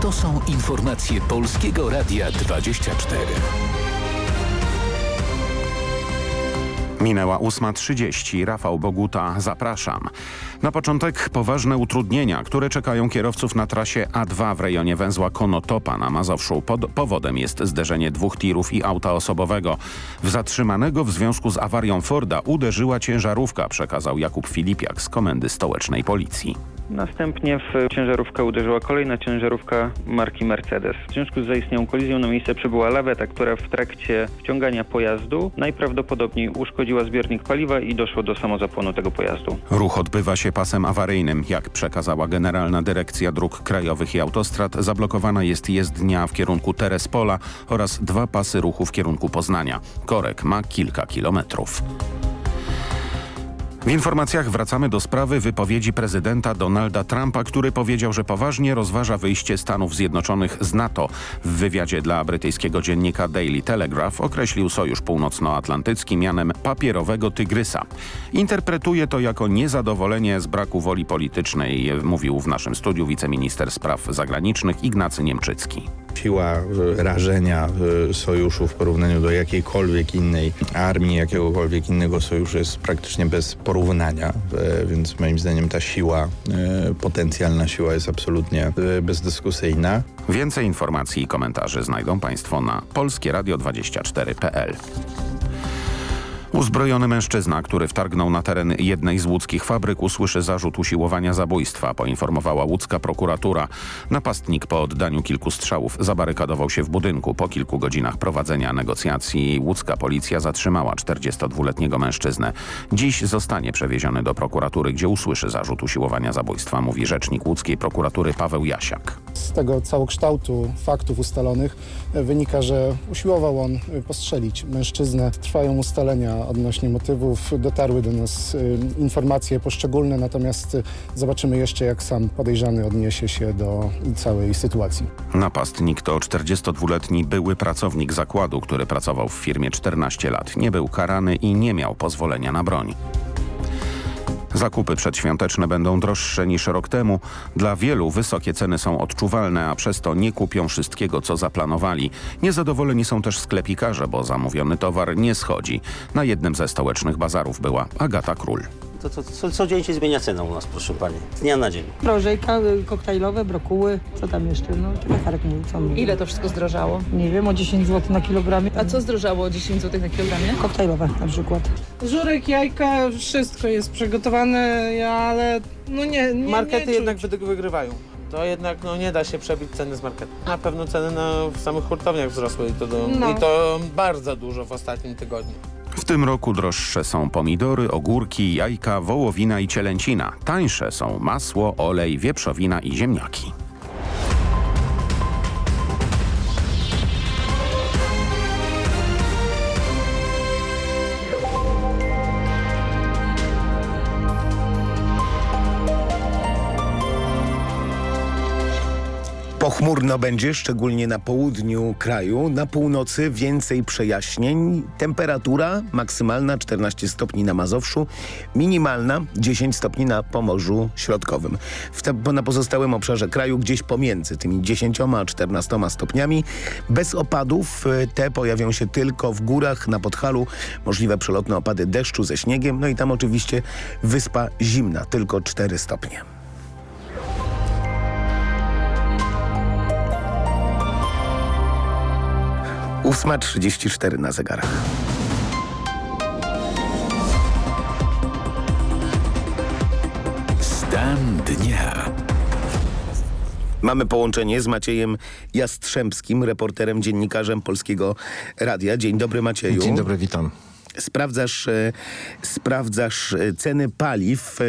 To są informacje Polskiego Radia 24. Minęła 8.30. Rafał Boguta, zapraszam. Na początek poważne utrudnienia, które czekają kierowców na trasie A2 w rejonie węzła Konotopa na Mazowszu. Pod powodem jest zderzenie dwóch tirów i auta osobowego. W zatrzymanego w związku z awarią Forda uderzyła ciężarówka, przekazał Jakub Filipiak z Komendy Stołecznej Policji. Następnie w ciężarówkę uderzyła kolejna ciężarówka marki Mercedes. W związku z zaistniałą kolizją na miejsce przybyła laweta, która w trakcie wciągania pojazdu najprawdopodobniej uszkodziła zbiornik paliwa i doszło do samozapłonu tego pojazdu. Ruch odbywa się pasem awaryjnym. Jak przekazała Generalna Dyrekcja Dróg Krajowych i Autostrad, zablokowana jest jezdnia w kierunku Terespola oraz dwa pasy ruchu w kierunku Poznania. Korek ma kilka kilometrów. W informacjach wracamy do sprawy wypowiedzi prezydenta Donalda Trumpa, który powiedział, że poważnie rozważa wyjście Stanów Zjednoczonych z NATO. W wywiadzie dla brytyjskiego dziennika Daily Telegraph określił Sojusz Północnoatlantycki mianem papierowego tygrysa. Interpretuje to jako niezadowolenie z braku woli politycznej, mówił w naszym studiu wiceminister spraw zagranicznych Ignacy Niemczycki. Siła rażenia sojuszu w porównaniu do jakiejkolwiek innej armii, jakiegokolwiek innego sojuszu jest praktycznie bez porównania, więc moim zdaniem ta siła, potencjalna siła jest absolutnie bezdyskusyjna. Więcej informacji i komentarzy znajdą Państwo na polskieradio24.pl. Uzbrojony mężczyzna, który wtargnął na teren jednej z łódzkich fabryk usłyszy zarzut usiłowania zabójstwa, poinformowała łódzka prokuratura. Napastnik po oddaniu kilku strzałów zabarykadował się w budynku. Po kilku godzinach prowadzenia negocjacji łódzka policja zatrzymała 42-letniego mężczyznę. Dziś zostanie przewieziony do prokuratury, gdzie usłyszy zarzut usiłowania zabójstwa, mówi rzecznik łódzkiej prokuratury Paweł Jasiak. Z tego całokształtu faktów ustalonych wynika, że usiłował on postrzelić mężczyznę. Trwają ustalenia odnośnie motywów. Dotarły do nas y, informacje poszczególne, natomiast zobaczymy jeszcze, jak sam podejrzany odniesie się do całej sytuacji. Napastnik to 42-letni były pracownik zakładu, który pracował w firmie 14 lat. Nie był karany i nie miał pozwolenia na broń. Zakupy przedświąteczne będą droższe niż rok temu. Dla wielu wysokie ceny są odczuwalne, a przez to nie kupią wszystkiego, co zaplanowali. Niezadowoleni są też sklepikarze, bo zamówiony towar nie schodzi. Na jednym ze stołecznych bazarów była Agata Król. To, to, co, codziennie się zmienia cena u nas, proszę pani. Z dnia na dzień. Prożejka, y, koktajlowe, brokuły, co tam jeszcze? No, tak mówi, co mówi. Ile to wszystko zdrożało? Nie wiem, o 10 zł na kilogramie. A co zdrożało o 10 zł na kilogramie? Koktajlowe na przykład. Żurek, jajka, wszystko jest przygotowane, ale no nie, nie Markety nie jednak wygrywają. To jednak no, nie da się przebić ceny z marketu. Na pewno ceny na, w samych hurtowniach wzrosły i to, do, No. i to bardzo dużo w ostatnim tygodniu. W tym roku droższe są pomidory, ogórki, jajka, wołowina i cielęcina. Tańsze są masło, olej, wieprzowina i ziemniaki. Pochmurno będzie, szczególnie na południu kraju. Na północy więcej przejaśnień. Temperatura maksymalna 14 stopni na Mazowszu, minimalna 10 stopni na Pomorzu Środkowym. W na pozostałym obszarze kraju gdzieś pomiędzy tymi 10 a 14 stopniami. Bez opadów y, te pojawią się tylko w górach, na Podhalu. Możliwe przelotne opady deszczu ze śniegiem. No i tam oczywiście wyspa zimna, tylko 4 stopnie. Ósma trzydzieści cztery na zegarach. Stan dnia. Mamy połączenie z Maciejem Jastrzębskim, reporterem, dziennikarzem Polskiego Radia. Dzień dobry Macieju. Dzień dobry, witam. Sprawdzasz, e, sprawdzasz e, ceny paliw, e,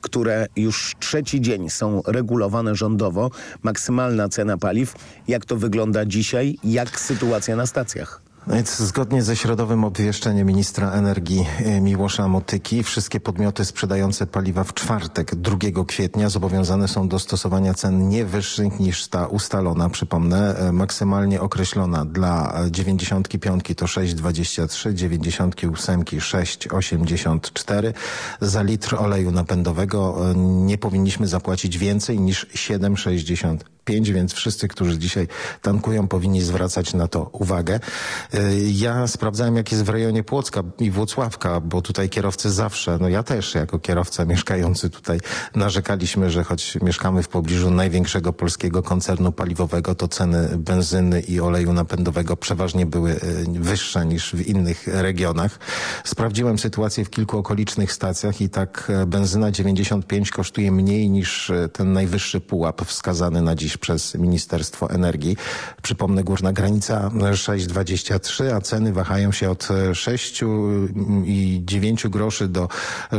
które już trzeci dzień są regulowane rządowo. Maksymalna cena paliw. Jak to wygląda dzisiaj? Jak sytuacja na stacjach? No zgodnie ze środowym obwieszczeniem ministra energii e, Miłosza Motyki wszystkie podmioty sprzedające paliwa w czwartek 2 kwietnia zobowiązane są do stosowania cen nie wyższych niż ta ustalona. Przypomnę, e, maksymalnie określona dla 95 to 6,23, 98 6,84. Za litr oleju napędowego e, nie powinniśmy zapłacić więcej niż 7,60 5, więc wszyscy, którzy dzisiaj tankują, powinni zwracać na to uwagę. Y, ja sprawdzałem, jak jest w rejonie Płocka i Włocławka, bo tutaj kierowcy zawsze, no ja też jako kierowca mieszkający tutaj narzekaliśmy, że choć mieszkamy w pobliżu największego polskiego koncernu paliwowego, to ceny benzyny i oleju napędowego przeważnie były y, wyższe niż w innych regionach. Sprawdziłem sytuację w kilku okolicznych stacjach i tak e, benzyna 95 kosztuje mniej niż ten najwyższy pułap wskazany na dziś przez Ministerstwo Energii. Przypomnę, górna granica 6,23, a ceny wahają się od 6 i 9 groszy do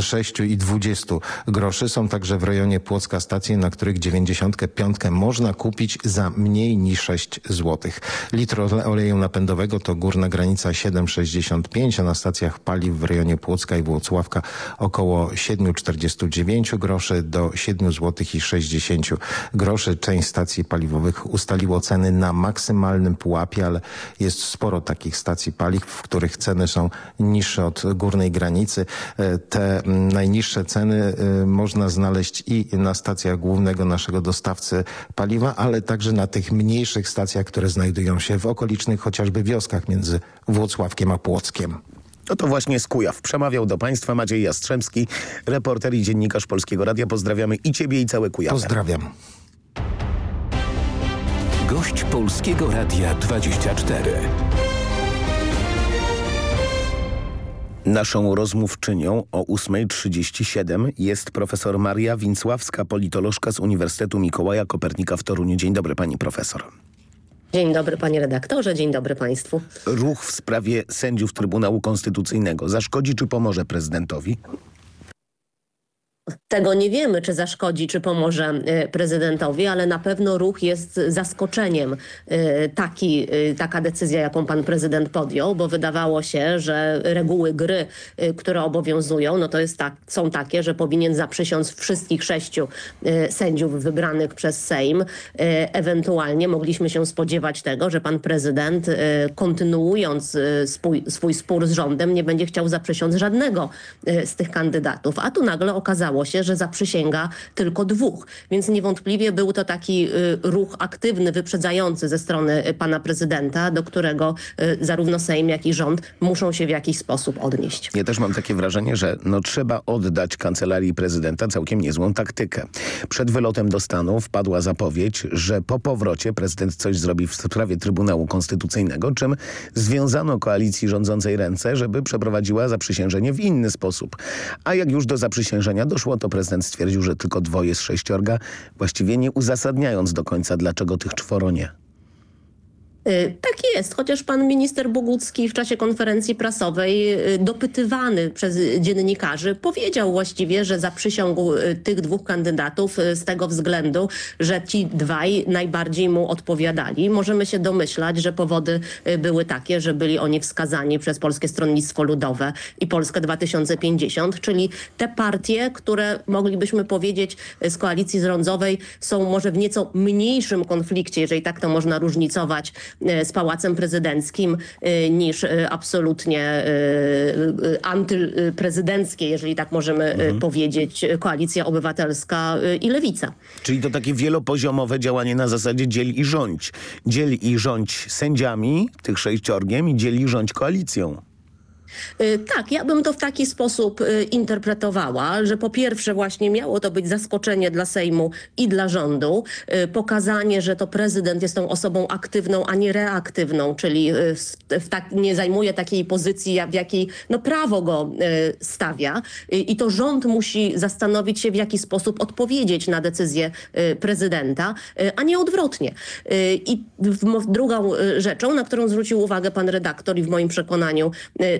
6 i 20 groszy. Są także w rejonie Płocka stacje, na których 95 można kupić za mniej niż 6 zł. Litr oleju napędowego to górna granica 7,65, a na stacjach paliw w rejonie Płocka i Włocławka około 7,49 groszy do 7 zł i 60 groszy. Część stacji stacji paliwowych ustaliło ceny na maksymalnym pułapie, ale jest sporo takich stacji paliw, w których ceny są niższe od górnej granicy. E, te najniższe ceny e, można znaleźć i na stacjach głównego naszego dostawcy paliwa, ale także na tych mniejszych stacjach, które znajdują się w okolicznych chociażby wioskach między Włocławkiem a Płockiem. No to właśnie z Kujaw. Przemawiał do Państwa Maciej Jastrzębski, reporter i dziennikarz Polskiego Radia. Pozdrawiamy i Ciebie i całe Kujawy. Pozdrawiam. Gość Polskiego Radia 24. Naszą rozmówczynią o 8.37 jest profesor Maria Wincławska, politolożka z Uniwersytetu Mikołaja Kopernika w Toruniu. Dzień dobry pani profesor. Dzień dobry panie redaktorze, dzień dobry państwu. Ruch w sprawie sędziów Trybunału Konstytucyjnego zaszkodzi czy pomoże prezydentowi? Tego nie wiemy, czy zaszkodzi, czy pomoże y, prezydentowi, ale na pewno ruch jest zaskoczeniem y, taki, y, taka decyzja, jaką pan prezydent podjął, bo wydawało się, że reguły gry, które obowiązują, no to jest tak, są takie, że powinien zaprzysiąc wszystkich sześciu sędziów wybranych przez Sejm. Ewentualnie mogliśmy się spodziewać tego, że pan prezydent kontynuując swój, swój spór z rządem nie będzie chciał zaprzysiąc żadnego z tych kandydatów. A tu nagle okazało okazało się, że zaprzysięga tylko dwóch. Więc niewątpliwie był to taki y, ruch aktywny, wyprzedzający ze strony y, pana prezydenta, do którego y, zarówno Sejm, jak i rząd muszą się w jakiś sposób odnieść. Ja też mam takie wrażenie, że no, trzeba oddać kancelarii prezydenta całkiem niezłą taktykę. Przed wylotem do Stanów padła zapowiedź, że po powrocie prezydent coś zrobi w sprawie Trybunału Konstytucyjnego, czym związano koalicji rządzącej ręce, żeby przeprowadziła zaprzysiężenie w inny sposób. A jak już do zaprzysiężenia doszło to prezydent stwierdził, że tylko dwoje z sześciorga, właściwie nie uzasadniając do końca, dlaczego tych czworo nie. Y, tak jest, chociaż pan minister Bogucki w czasie konferencji prasowej y, dopytywany przez dziennikarzy powiedział właściwie, że zaprzysiągł y, tych dwóch kandydatów z tego względu, że ci dwaj najbardziej mu odpowiadali. Możemy się domyślać, że powody były takie, że byli oni wskazani przez Polskie Stronnictwo Ludowe i Polskę 2050, czyli te partie, które moglibyśmy powiedzieć z koalicji rządzowej są może w nieco mniejszym konflikcie, jeżeli tak to można różnicować z Pałacem Prezydenckim e, niż e, absolutnie antyprezydenckie, jeżeli tak możemy mhm. powiedzieć, Koalicja Obywatelska i Lewica. Czyli to takie wielopoziomowe działanie na zasadzie dziel i rządź. Dziel i rządź sędziami, tych sześciorgiem i dziel i rządź koalicją. Y, tak, ja bym to w taki sposób y, interpretowała, że po pierwsze właśnie miało to być zaskoczenie dla Sejmu i dla rządu, y, pokazanie, że to prezydent jest tą osobą aktywną, a nie reaktywną, czyli tak, nie zajmuje takiej pozycji, w jakiej no, prawo go stawia i to rząd musi zastanowić się, w jaki sposób odpowiedzieć na decyzję prezydenta, a nie odwrotnie. I drugą rzeczą, na którą zwrócił uwagę pan redaktor i w moim przekonaniu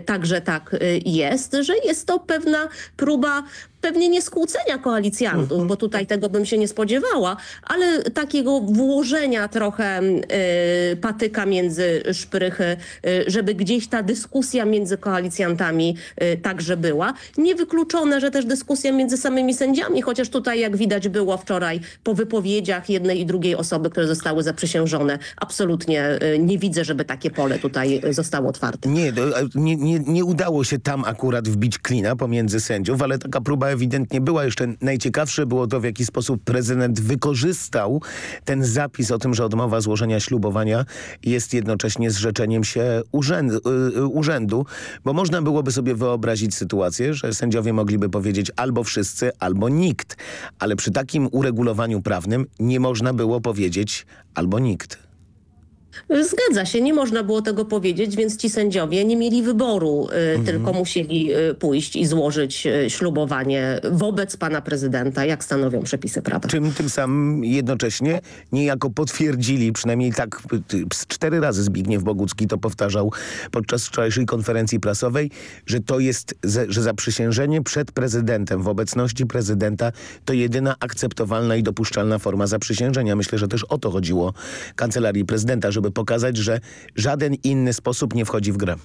także tak y, jest, że jest to pewna próba pewnie nie skłócenia koalicjantów, bo tutaj tego bym się nie spodziewała, ale takiego włożenia trochę y, patyka między szprychy, y, żeby gdzieś ta dyskusja między koalicjantami y, także była. Niewykluczone, że też dyskusja między samymi sędziami, chociaż tutaj jak widać było wczoraj po wypowiedziach jednej i drugiej osoby, które zostały zaprzysiężone, absolutnie y, nie widzę, żeby takie pole tutaj zostało otwarte. Nie, nie, nie, nie udało się tam akurat wbić klina pomiędzy sędziów, ale taka próba ewidentnie była. Jeszcze najciekawsze było to, w jaki sposób prezydent wykorzystał ten zapis o tym, że odmowa złożenia ślubowania jest jednocześnie zrzeczeniem się urzędu, urzędu, bo można byłoby sobie wyobrazić sytuację, że sędziowie mogliby powiedzieć albo wszyscy, albo nikt. Ale przy takim uregulowaniu prawnym nie można było powiedzieć albo nikt. Zgadza się, nie można było tego powiedzieć, więc ci sędziowie nie mieli wyboru, y, tylko musieli y, pójść i złożyć y, ślubowanie wobec pana prezydenta, jak stanowią przepisy prawa. Czym tym samym jednocześnie niejako potwierdzili, przynajmniej tak cztery razy Zbigniew Bogucki to powtarzał podczas wczorajszej konferencji prasowej, że to jest, że zaprzysiężenie przed prezydentem w obecności prezydenta to jedyna akceptowalna i dopuszczalna forma zaprzysiężenia. Myślę, że też o to chodziło kancelarii prezydenta, żeby pokazać, że żaden inny sposób nie wchodzi w grę.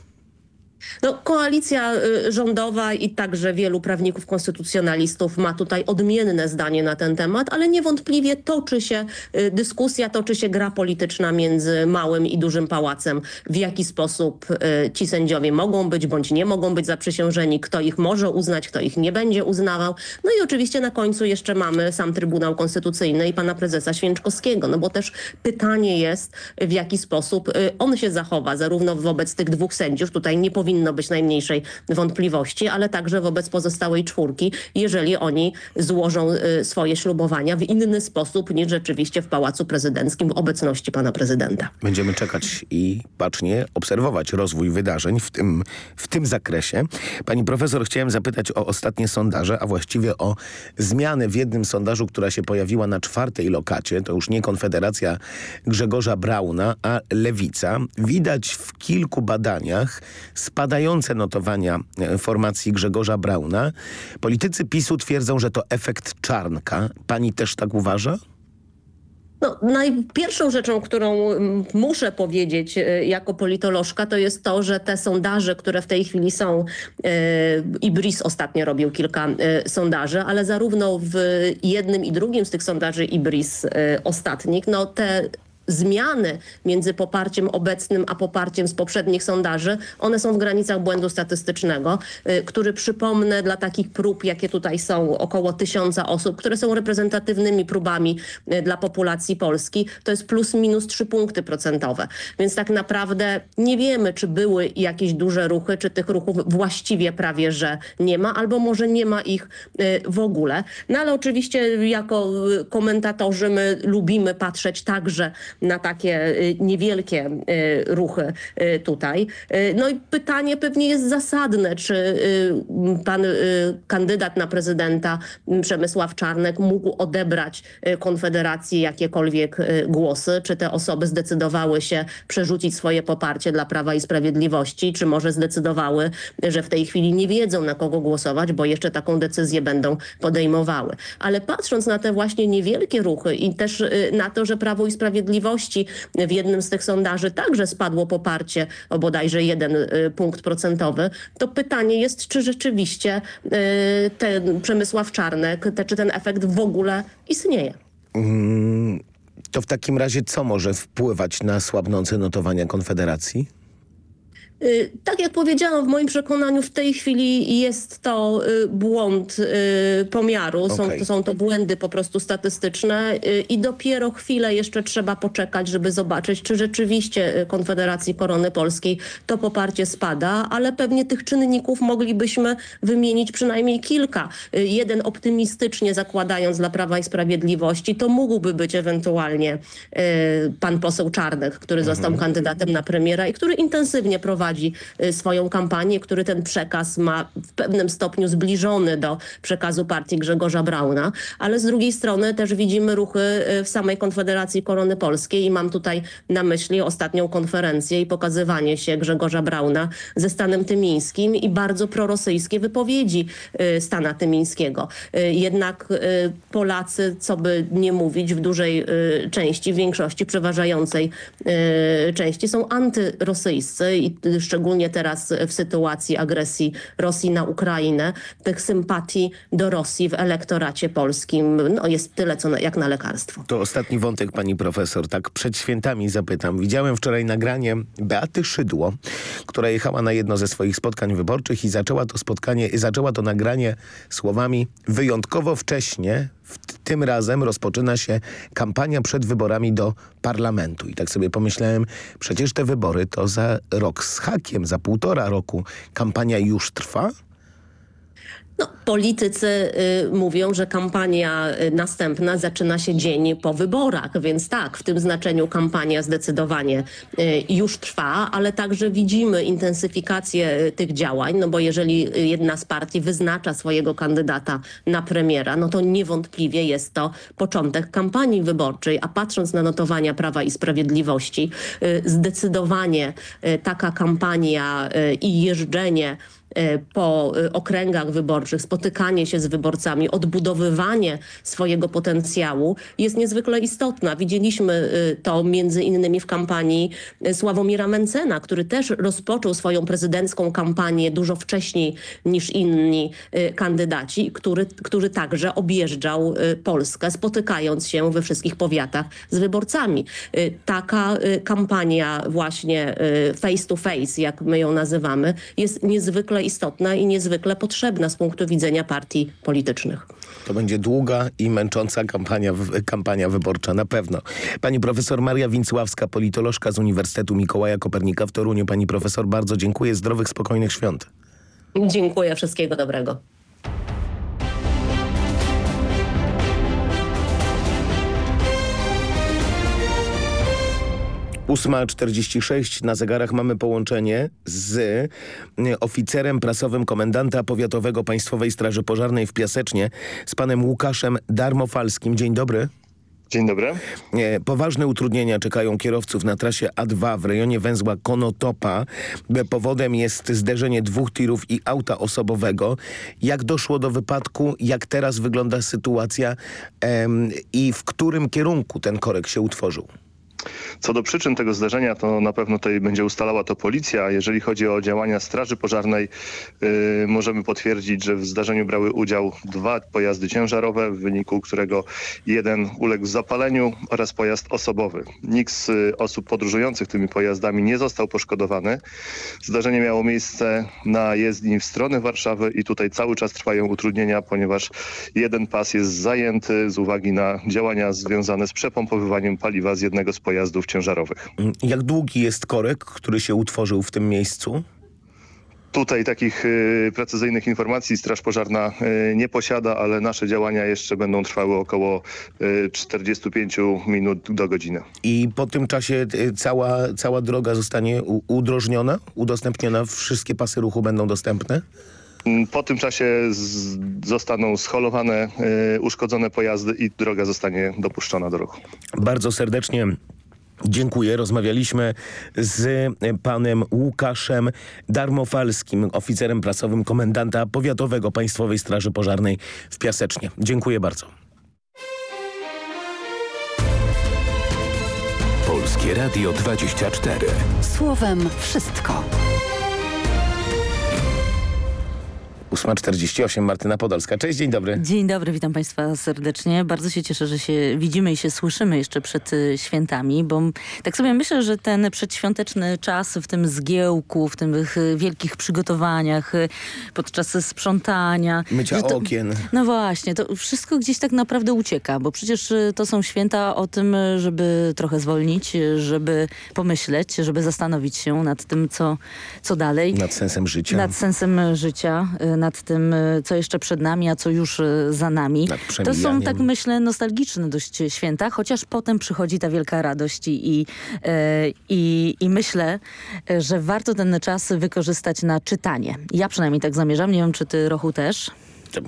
No, koalicja y, rządowa i także wielu prawników konstytucjonalistów ma tutaj odmienne zdanie na ten temat, ale niewątpliwie toczy się y, dyskusja, toczy się gra polityczna między małym i dużym pałacem. W jaki sposób y, ci sędziowie mogą być bądź nie mogą być zaprzysiężeni, kto ich może uznać, kto ich nie będzie uznawał. No i oczywiście na końcu jeszcze mamy sam Trybunał Konstytucyjny i pana prezesa Święczkowskiego, no bo też pytanie jest, w jaki sposób on się zachowa, zarówno wobec tych dwóch sędziów, tutaj nie powinno być najmniejszej wątpliwości, ale także wobec pozostałej czwórki, jeżeli oni złożą y, swoje ślubowania w inny sposób niż rzeczywiście w Pałacu Prezydenckim w obecności pana prezydenta. Będziemy czekać i bacznie obserwować rozwój wydarzeń w tym, w tym zakresie. Pani profesor, chciałem zapytać o ostatnie sondaże, a właściwie o zmianę w jednym sondażu, która się pojawiła na czwartej lokacie. To już nie Konfederacja Grzegorza Brauna, a Lewica. Widać w kilku badaniach spadające notowania e, formacji Grzegorza Brauna. Politycy PiSu twierdzą, że to efekt Czarnka. Pani też tak uważa? No, najpierwszą rzeczą, którą muszę powiedzieć y, jako politolożka, to jest to, że te sondaże, które w tej chwili są, y, i BRIS ostatnio robił kilka sondaży, ale zarówno w jednym i drugim z tych sondaży i BRIS y, ostatnich, no te zmiany między poparciem obecnym a poparciem z poprzednich sondaży, one są w granicach błędu statystycznego, y, który przypomnę dla takich prób, jakie tutaj są, około tysiąca osób, które są reprezentatywnymi próbami y, dla populacji Polski, to jest plus minus trzy punkty procentowe. Więc tak naprawdę nie wiemy, czy były jakieś duże ruchy, czy tych ruchów właściwie prawie, że nie ma, albo może nie ma ich y, w ogóle. No ale oczywiście jako komentatorzy my lubimy patrzeć także na takie y, niewielkie y, ruchy y, tutaj. No i pytanie pewnie jest zasadne, czy pan kandydat na prezydenta m, Przemysław Czarnek mógł odebrać Konfederacji jakiekolwiek głosy, czy te osoby zdecydowały się przerzucić swoje poparcie dla Prawa i Sprawiedliwości, czy może zdecydowały, że w tej chwili nie wiedzą na kogo głosować, bo jeszcze taką decyzję będą podejmowały. Ale patrząc na te właśnie niewielkie ruchy i też na to, że Prawo i W jednym z tych sondaży także spadło poparcie o bodajże jeden y, punkt procentowy, to pytanie jest, czy rzeczywiście y, ten Przemysław Czarnek, czy ten efekt w ogóle istnieje. Mm, To w takim razie co może wpływać na słabnące notowania Konfederacji? Y, Tak jak powiedziałam, w moim przekonaniu w tej chwili jest to y, błąd y, pomiaru, są, to, są to błędy po prostu statystyczne i dopiero chwilę jeszcze trzeba poczekać, żeby zobaczyć, czy rzeczywiście Konfederacji Korony Polskiej to poparcie spada, ale pewnie tych czynników moglibyśmy wymienić przynajmniej kilka. Jeden optymistycznie zakładając dla Prawa i Sprawiedliwości, to mógłby być ewentualnie pan poseł Czarnek, który został kandydatem na premiera i który intensywnie prowadzi prowadzi y, swoją kampanię, który ten przekaz ma w pewnym stopniu zbliżony do przekazu partii Grzegorza Brauna, ale z drugiej strony też widzimy ruchy y, w samej Konfederacji Korony Polskiej i mam tutaj na myśli ostatnią konferencję i pokazywanie się Grzegorza Brauna ze Stanem Tymińskim i bardzo prorosyjskie wypowiedzi y, Stana Tymińskiego. Jednak Polacy, co by nie mówić, w dużej części, w większości przeważającej części są antyrosyjscy i szczególnie teraz w sytuacji agresji Rosji na Ukrainę tych sympatii do Rosji w elektoracie polskim no, jest tyle, co na, jak na lekarstwo. To ostatni wątek, pani profesor. Tak przed świętami zapytam. Widziałem wczoraj nagranie Beaty Szydło, która jechała na jedno ze swoich spotkań wyborczych i zaczęła to spotkanie, zaczęła to nagranie słowami wyjątkowo wcześnie, tym razem rozpoczyna się kampania przed wyborami do parlamentu. I tak sobie pomyślałem, przecież te wybory to za rok z hakiem, za półtora roku. Kampania już trwa? No, politycy y, mówią, że kampania y, następna zaczyna się dzień po wyborach, więc tak, w tym znaczeniu kampania zdecydowanie y, już trwa, ale także widzimy intensyfikację y, tych działań, no bo jeżeli y, jedna z partii wyznacza swojego kandydata na premiera, no to niewątpliwie jest to początek kampanii wyborczej, a patrząc na notowania Prawa i Sprawiedliwości, y, zdecydowanie taka kampania i jeżdżenie po e, okręgach wyborczych, spotykanie się z wyborcami, odbudowywanie swojego potencjału jest niezwykle istotna. Widzieliśmy e, to między innymi w kampanii e, Sławomira Mencena, który też rozpoczął swoją prezydencką kampanię dużo wcześniej niż inni e, kandydaci, który, który także objeżdżał e, Polskę, spotykając się we wszystkich powiatach z wyborcami. E, Taka e, kampania właśnie e, face to face, jak my ją nazywamy, jest niezwykle istotna i niezwykle potrzebna z punktu widzenia partii politycznych. To będzie długa i męcząca kampania, kampania wyborcza, na pewno. Pani profesor Maria Wincławska, politolożka z Uniwersytetu Mikołaja Kopernika w Toruniu. Pani profesor, bardzo dziękuję. Zdrowych, spokojnych świąt. Dziękuję, wszystkiego dobrego. Ósma czterdzieści sześć na zegarach mamy połączenie z y, oficerem prasowym komendanta powiatowego Państwowej Straży Pożarnej w Piasecznie, z panem Łukaszem Darmofalskim. Dzień dobry. Dzień dobry. E, Poważne utrudnienia czekają kierowców na trasie A2 w rejonie węzła Konotopa. E, Powodem jest zderzenie dwóch tirów i auta osobowego. Jak doszło do wypadku? Jak teraz wygląda sytuacja? Em, I w którym kierunku ten korek się utworzył? Co do przyczyn tego zdarzenia, to na pewno tutaj będzie ustalała to policja. Jeżeli chodzi o działania Straży Pożarnej, yy, możemy potwierdzić, że w zdarzeniu brały udział dwa pojazdy ciężarowe, w wyniku którego jeden uległ zapaleniu oraz pojazd osobowy. Nikt z y, osób podróżujących tymi pojazdami nie został poszkodowany. Zdarzenie miało miejsce na jezdni w stronę Warszawy i tutaj cały czas trwają utrudnienia, ponieważ jeden pas jest zajęty z uwagi na działania związane z przepompowywaniem paliwa z jednego z pojazdów ciężarowych. Jak długi jest korek, który się utworzył w tym miejscu? Tutaj takich y, precyzyjnych informacji Straż Pożarna y, nie posiada, ale nasze działania jeszcze będą trwały około y, 45 minut do godziny. I po tym czasie y, cała, cała droga zostanie udrożniona, udostępniona, wszystkie pasy ruchu będą dostępne? Mm, Po tym czasie z, zostaną scholowane y, uszkodzone pojazdy i droga zostanie dopuszczona do ruchu. Bardzo serdecznie dziękuję. Rozmawialiśmy z e, panem Łukaszem Darmofalskim, oficerem prasowym komendanta powiatowego Państwowej Straży Pożarnej w Piasecznie. Dziękuję bardzo. Polskie Radio 24. Słowem wszystko. 8.48 Martyna Podolska. Cześć, dzień dobry. Dzień dobry, witam Państwa serdecznie. Bardzo się cieszę, że się widzimy i się słyszymy jeszcze przed y, świętami, bo tak sobie myślę, że ten przedświąteczny czas w tym zgiełku, w tych y, wielkich przygotowaniach, y, podczas sprzątania. Mycia to- okien. No właśnie, to wszystko gdzieś tak naprawdę ucieka, bo przecież to są święta o tym, żeby trochę zwolnić, żeby pomyśleć, żeby zastanowić się nad tym, co, co dalej. Nad sensem życia. Nad sensem życia, nad tym, e, co jeszcze przed nami, a co już e, za nami. To są, tak myślę, nostalgiczne dość święta, chociaż potem przychodzi ta wielka radość i, e, i, i myślę, że warto ten czas wykorzystać na czytanie. Ja przynajmniej tak zamierzam, nie wiem, czy ty, Rochu, też?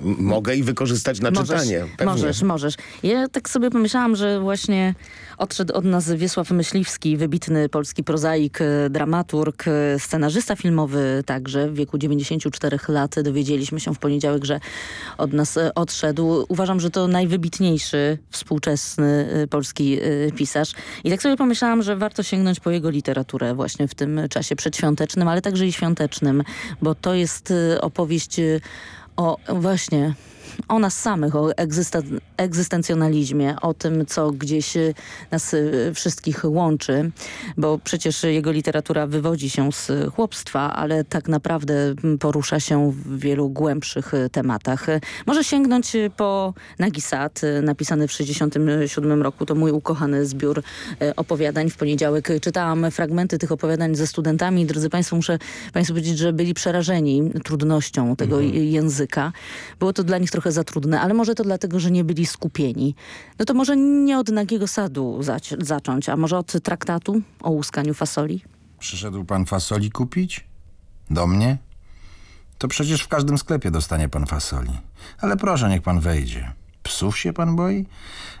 Mogę i wykorzystać na możesz, czytanie. Pewnie. Możesz, możesz. Ja tak sobie pomyślałam, że właśnie odszedł od nas Wiesław Myśliwski, wybitny polski prozaik, e, dramaturg, e, scenarzysta filmowy także. W wieku 94 lat dowiedzieliśmy się w poniedziałek, że od nas e, odszedł. Uważam, że to najwybitniejszy współczesny polski pisarz. I tak sobie pomyślałam, że warto sięgnąć po jego literaturę właśnie w tym czasie przedświątecznym, ale także i świątecznym, bo to jest opowieść o właśnie o nas samych, o egzysten egzystencjonalizmie, o tym, co gdzieś y, nas y, wszystkich łączy, bo przecież jego literatura wywodzi się z chłopstwa, ale tak naprawdę mm, porusza się w wielu głębszych y, tematach. Może sięgnąć po Nagisat, napisany w 1967 roku. To mój ukochany zbiór opowiadań. W poniedziałek czytałam fragmenty tych opowiadań ze studentami. Drodzy Państwo, muszę Państwu powiedzieć, że byli przerażeni trudnością tego Mhm. języka. Było to dla nich trochę za trudne, ale może to dlatego, że nie byli skupieni. No to może nie od nagiego sadu zac- zacząć, a może od traktatu o łuskaniu fasoli? Przyszedł pan fasoli kupić? Do mnie? To przecież w każdym sklepie dostanie pan fasoli. Ale proszę, niech pan wejdzie. Psów się pan boi?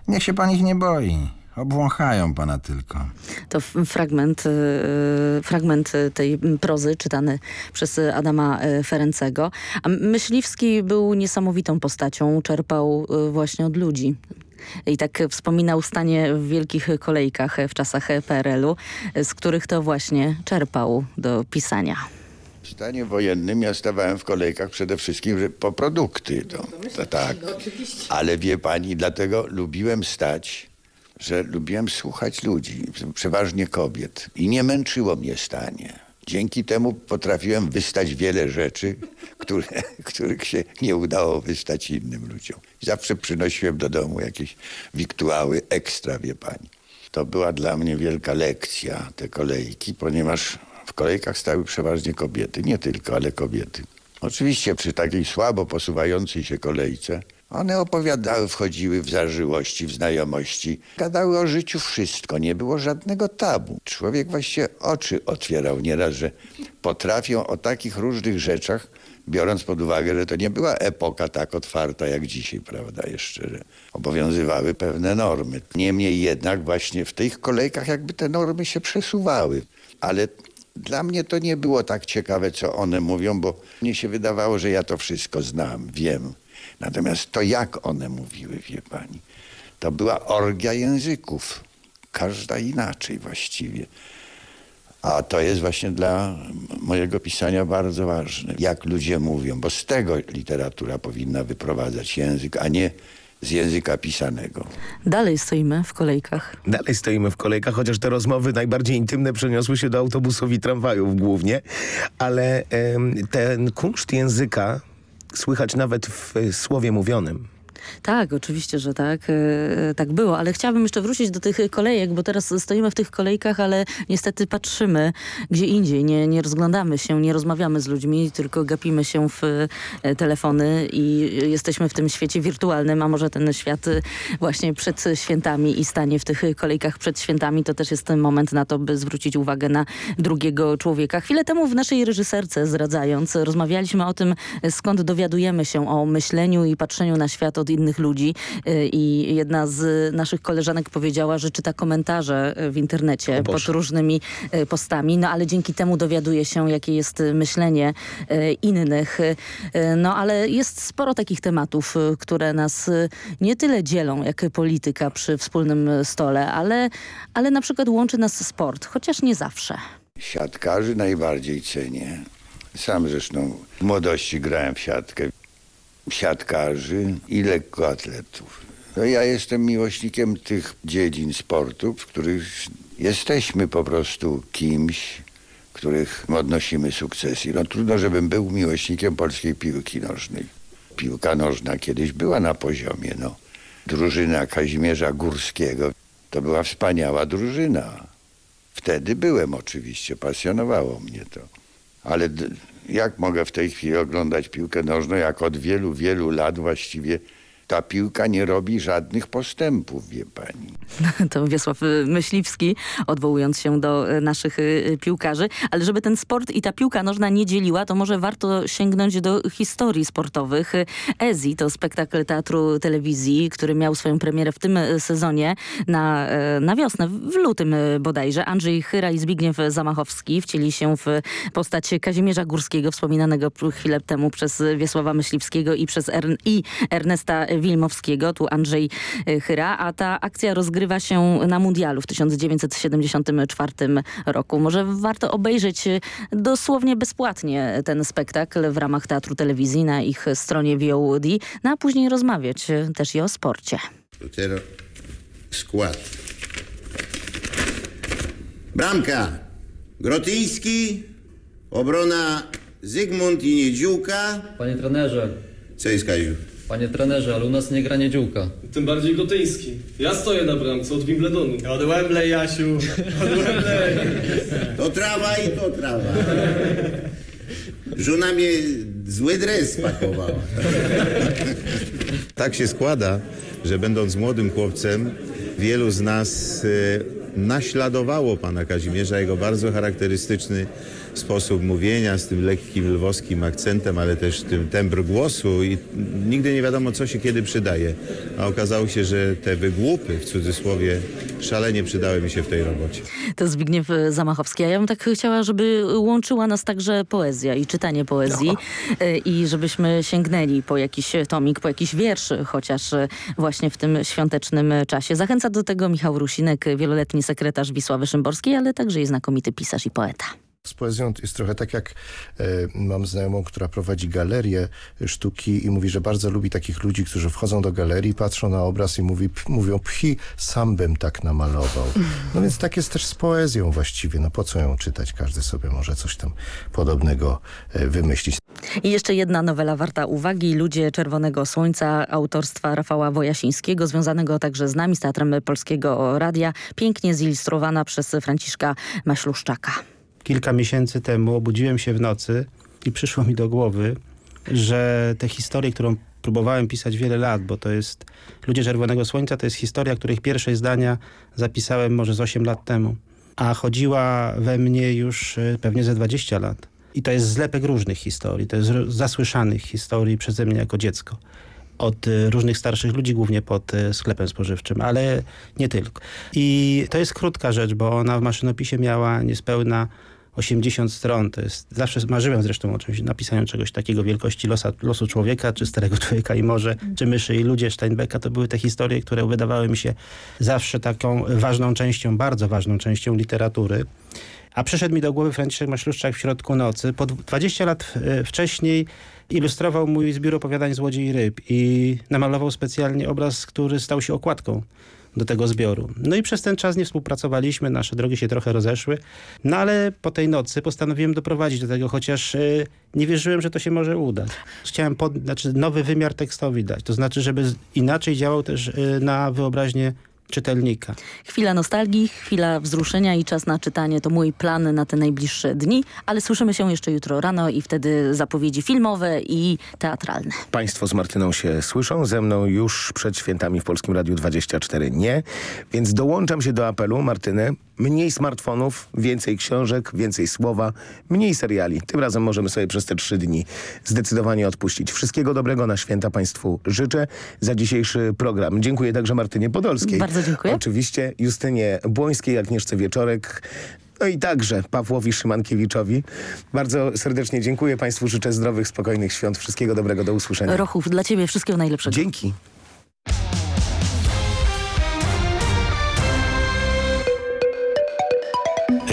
Niech się pan ich nie boi. Obwąchają pana tylko. To fragment, y, fragment y, tej m, prozy czytany przez Adama y, Ferencego. A Myśliwski był niesamowitą postacią, czerpał właśnie od ludzi. I tak wspominał stanie w wielkich kolejkach w czasach PRL-u, z których to właśnie czerpał do pisania. W stanie wojennym ja stawałem w kolejkach przede wszystkim że po produkty. To, to tak. Ale wie pani, dlatego lubiłem stać, że lubiłem słuchać ludzi, przeważnie kobiet. I nie męczyło mnie stanie. Dzięki temu potrafiłem wystać wiele rzeczy, które, których się nie udało wystać innym ludziom. Zawsze przynosiłem do domu jakieś wiktuały ekstra, wie pani. To była dla mnie wielka lekcja, te kolejki, ponieważ w kolejkach stały przeważnie kobiety. Nie tylko, ale kobiety. Oczywiście przy takiej słabo posuwającej się kolejce one opowiadały, wchodziły w zażyłości, w znajomości. Gadały o życiu wszystko, nie było żadnego tabu. Człowiek właściwie oczy otwierał nieraz, że potrafią o takich różnych rzeczach, biorąc pod uwagę, że to nie była epoka tak otwarta jak dzisiaj, prawda, jeszcze, że obowiązywały pewne normy. Niemniej jednak właśnie w tych kolejkach jakby te normy się przesuwały. Ale dla mnie to nie było tak ciekawe, co one mówią, bo mnie się wydawało, że ja to wszystko znam, wiem. Natomiast to, jak one mówiły, wie pani, to była orgia języków. Każda inaczej właściwie. A to jest właśnie dla mojego pisania bardzo ważne. Jak ludzie mówią, bo z tego literatura powinna wyprowadzać język, a nie z języka pisanego. Dalej stoimy w kolejkach. Dalej stoimy w kolejkach, chociaż te rozmowy najbardziej intymne przeniosły się do autobusów i tramwajów głównie, ale em, ten kunszt języka słychać nawet w e, słowie mówionym. Tak, oczywiście, że tak. e, tak było, ale chciałabym jeszcze wrócić do tych kolejek, bo teraz stoimy w tych kolejkach, ale niestety patrzymy gdzie indziej. Nie, nie rozglądamy się, nie rozmawiamy z ludźmi, tylko gapimy się w e, telefony i jesteśmy w tym świecie wirtualnym, a może ten świat e, właśnie przed świętami i stanie w tych kolejkach przed świętami, to też jest ten moment na to, by zwrócić uwagę na drugiego człowieka. Chwilę temu w naszej reżyserce zdradzając, rozmawialiśmy o tym, skąd dowiadujemy się o myśleniu i patrzeniu na świat od innych ludzi y, i jedna z naszych koleżanek powiedziała, że czyta komentarze y, w internecie pod różnymi y, postami, no ale dzięki temu dowiaduje się, jakie jest myślenie innych. No ale jest sporo takich tematów, które nas nie tyle dzielą, jak polityka przy wspólnym stole, ale, ale na przykład łączy nas sport, chociaż nie zawsze. Siatkarzy najbardziej cenię. Sam zresztą w młodości grałem w siatkę. Siatkarzy i lekkoatletów. No ja jestem miłośnikiem tych dziedzin sportu, w których jesteśmy po prostu kimś, których odnosimy sukcesy. No trudno, żebym był miłośnikiem polskiej piłki nożnej. Piłka nożna kiedyś była na poziomie, no. Drużyna Kazimierza Górskiego to była wspaniała drużyna. Wtedy byłem oczywiście, pasjonowało mnie to. Ale Jak mogę w tej chwili oglądać piłkę nożną, jak od wielu, wielu lat właściwie ta piłka nie robi żadnych postępów, wie pani. To Wiesław y, Myśliwski, odwołując się do y, naszych y, piłkarzy. Ale żeby ten sport i ta piłka nożna nie dzieliła, to może warto sięgnąć do historii sportowych. Ezi to spektakl teatru telewizji, który miał swoją premierę w tym sezonie na, na wiosnę, w lutym bodajże. Andrzej Chyra i Zbigniew Zamachowski wcieli się w postać Kazimierza Górskiego, wspominanego chwilę temu przez Wiesława Myśliwskiego i przez Ern i Ernesta Wilmowskiego, tu Andrzej Chyra, a ta akcja rozgrywa się na mundialu w 1974 roku. Może warto obejrzeć dosłownie bezpłatnie ten spektakl w ramach Teatru Telewizji na ich stronie VOD, no a później rozmawiać też i o sporcie. Teraz skład. Bramka. Grotyński, obrona Zygmunt i Niedziółka. Panie trenerze. Co jest, Kaziu? Panie trenerze, ale u nas nie gra Niedziółka. Tym bardziej gotyński. Ja stoję na bramce od Wimbledonu. Od Wembley, Jasiu. Od Wembley. To trawa i to trawa. Żona mnie zły dres spakowała. Tak się składa, że będąc młodym chłopcem, wielu z nas y, naśladowało pana Kazimierza, jego bardzo charakterystyczny sposób mówienia z tym lekkim lwowskim akcentem, ale też tym tembr głosu i nigdy nie wiadomo, co się kiedy przydaje. A okazało się, że te wygłupy, w cudzysłowie, szalenie przydały mi się w tej robocie. To Zbigniew Zamachowski. A ja bym tak chciała, żeby łączyła nas także poezja i czytanie poezji no. i żebyśmy sięgnęli po jakiś tomik, po jakiś wiersz, chociaż właśnie w tym świątecznym czasie. Zachęca do tego Michał Rusinek, wieloletni sekretarz Wisławy Szymborskiej, ale także i znakomity pisarz i poeta. Z poezją jest trochę tak jak e, mam znajomą, która prowadzi galerię sztuki i mówi, że bardzo lubi takich ludzi, którzy wchodzą do galerii, patrzą na obraz i mówi, mówią pchi, sam bym tak namalował. No więc tak jest też z poezją właściwie. No po co ją czytać? Każdy sobie może coś tam podobnego e, wymyślić. I jeszcze jedna nowela warta uwagi. Ludzie Czerwonego Słońca autorstwa Rafała Wojasińskiego, związanego także z nami, z Teatrem Polskiego Radia. Pięknie zilustrowana przez Franciszka Maśluszczaka kilka miesięcy temu obudziłem się w nocy i przyszło mi do głowy, że te historie, którą próbowałem pisać wiele lat, bo to jest Ludzie Czerwonego Słońca, to jest historia, których pierwsze zdania zapisałem może z 8 lat temu. A chodziła we mnie już y, pewnie ze 20 lat. I to jest zlepek różnych historii, to jest zasłyszanych historii przeze mnie jako dziecko. Od y, różnych starszych ludzi, głównie pod y, sklepem spożywczym, ale nie tylko. I to jest krótka rzecz, bo ona w maszynopisie miała niespełna 80 stron. To jest, zawsze marzyłem zresztą o czymś, napisaniu czegoś takiego wielkości losa, losu człowieka, czy starego człowieka i morze, czy myszy i ludzie Steinbecka. To były te historie, które wydawały mi się zawsze taką ważną częścią, bardzo ważną częścią literatury. A przyszedł mi do głowy Franciszek Maśluszczak w środku nocy. Po 20 lat e, wcześniej ilustrował mój zbiór opowiadań Złodziej Ryb i namalował specjalnie obraz, który stał się okładką do tego zbioru. No i przez ten czas nie współpracowaliśmy, nasze drogi się trochę rozeszły, no ale po tej nocy postanowiłem doprowadzić do tego, chociaż y, nie wierzyłem, że to się może udać. Chciałem pod, znaczy nowy wymiar tekstowi dać, to znaczy, żeby inaczej działał też y, na wyobraźnię czytelnika. Chwila nostalgii, chwila wzruszenia i czas na czytanie to mój plan na te najbliższe dni, ale słyszymy się jeszcze jutro rano i wtedy zapowiedzi filmowe i teatralne. Państwo z Martyną się słyszą, ze mną już przed świętami w Polskim Radiu 24 nie, więc dołączam się do apelu Martyny, mniej smartfonów, więcej książek, więcej słowa, mniej seriali. Tym razem możemy sobie przez te trzy dni zdecydowanie odpuścić. Wszystkiego dobrego na święta Państwu życzę za dzisiejszy program. Dziękuję także Martynie Podolskiej. Bardzo dziękuję. Oczywiście Justynie Błońskiej, Agnieszce Wieczorek, no i także Pawłowi Szymankiewiczowi. Bardzo serdecznie dziękuję Państwu, życzę zdrowych, spokojnych świąt. Wszystkiego dobrego, do usłyszenia. Rochów, dla Ciebie wszystkiego najlepszego. Dzięki.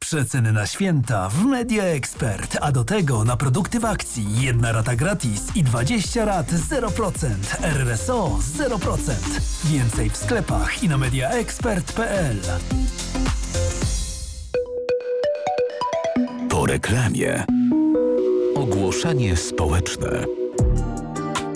Przeceny na święta w Media Expert, a do tego na produkty w akcji. Jedna rata gratis i 20 rat 0%. RSO 0%. Więcej w sklepach i na mediaexpert.pl. Po reklamie. Ogłoszenie społeczne.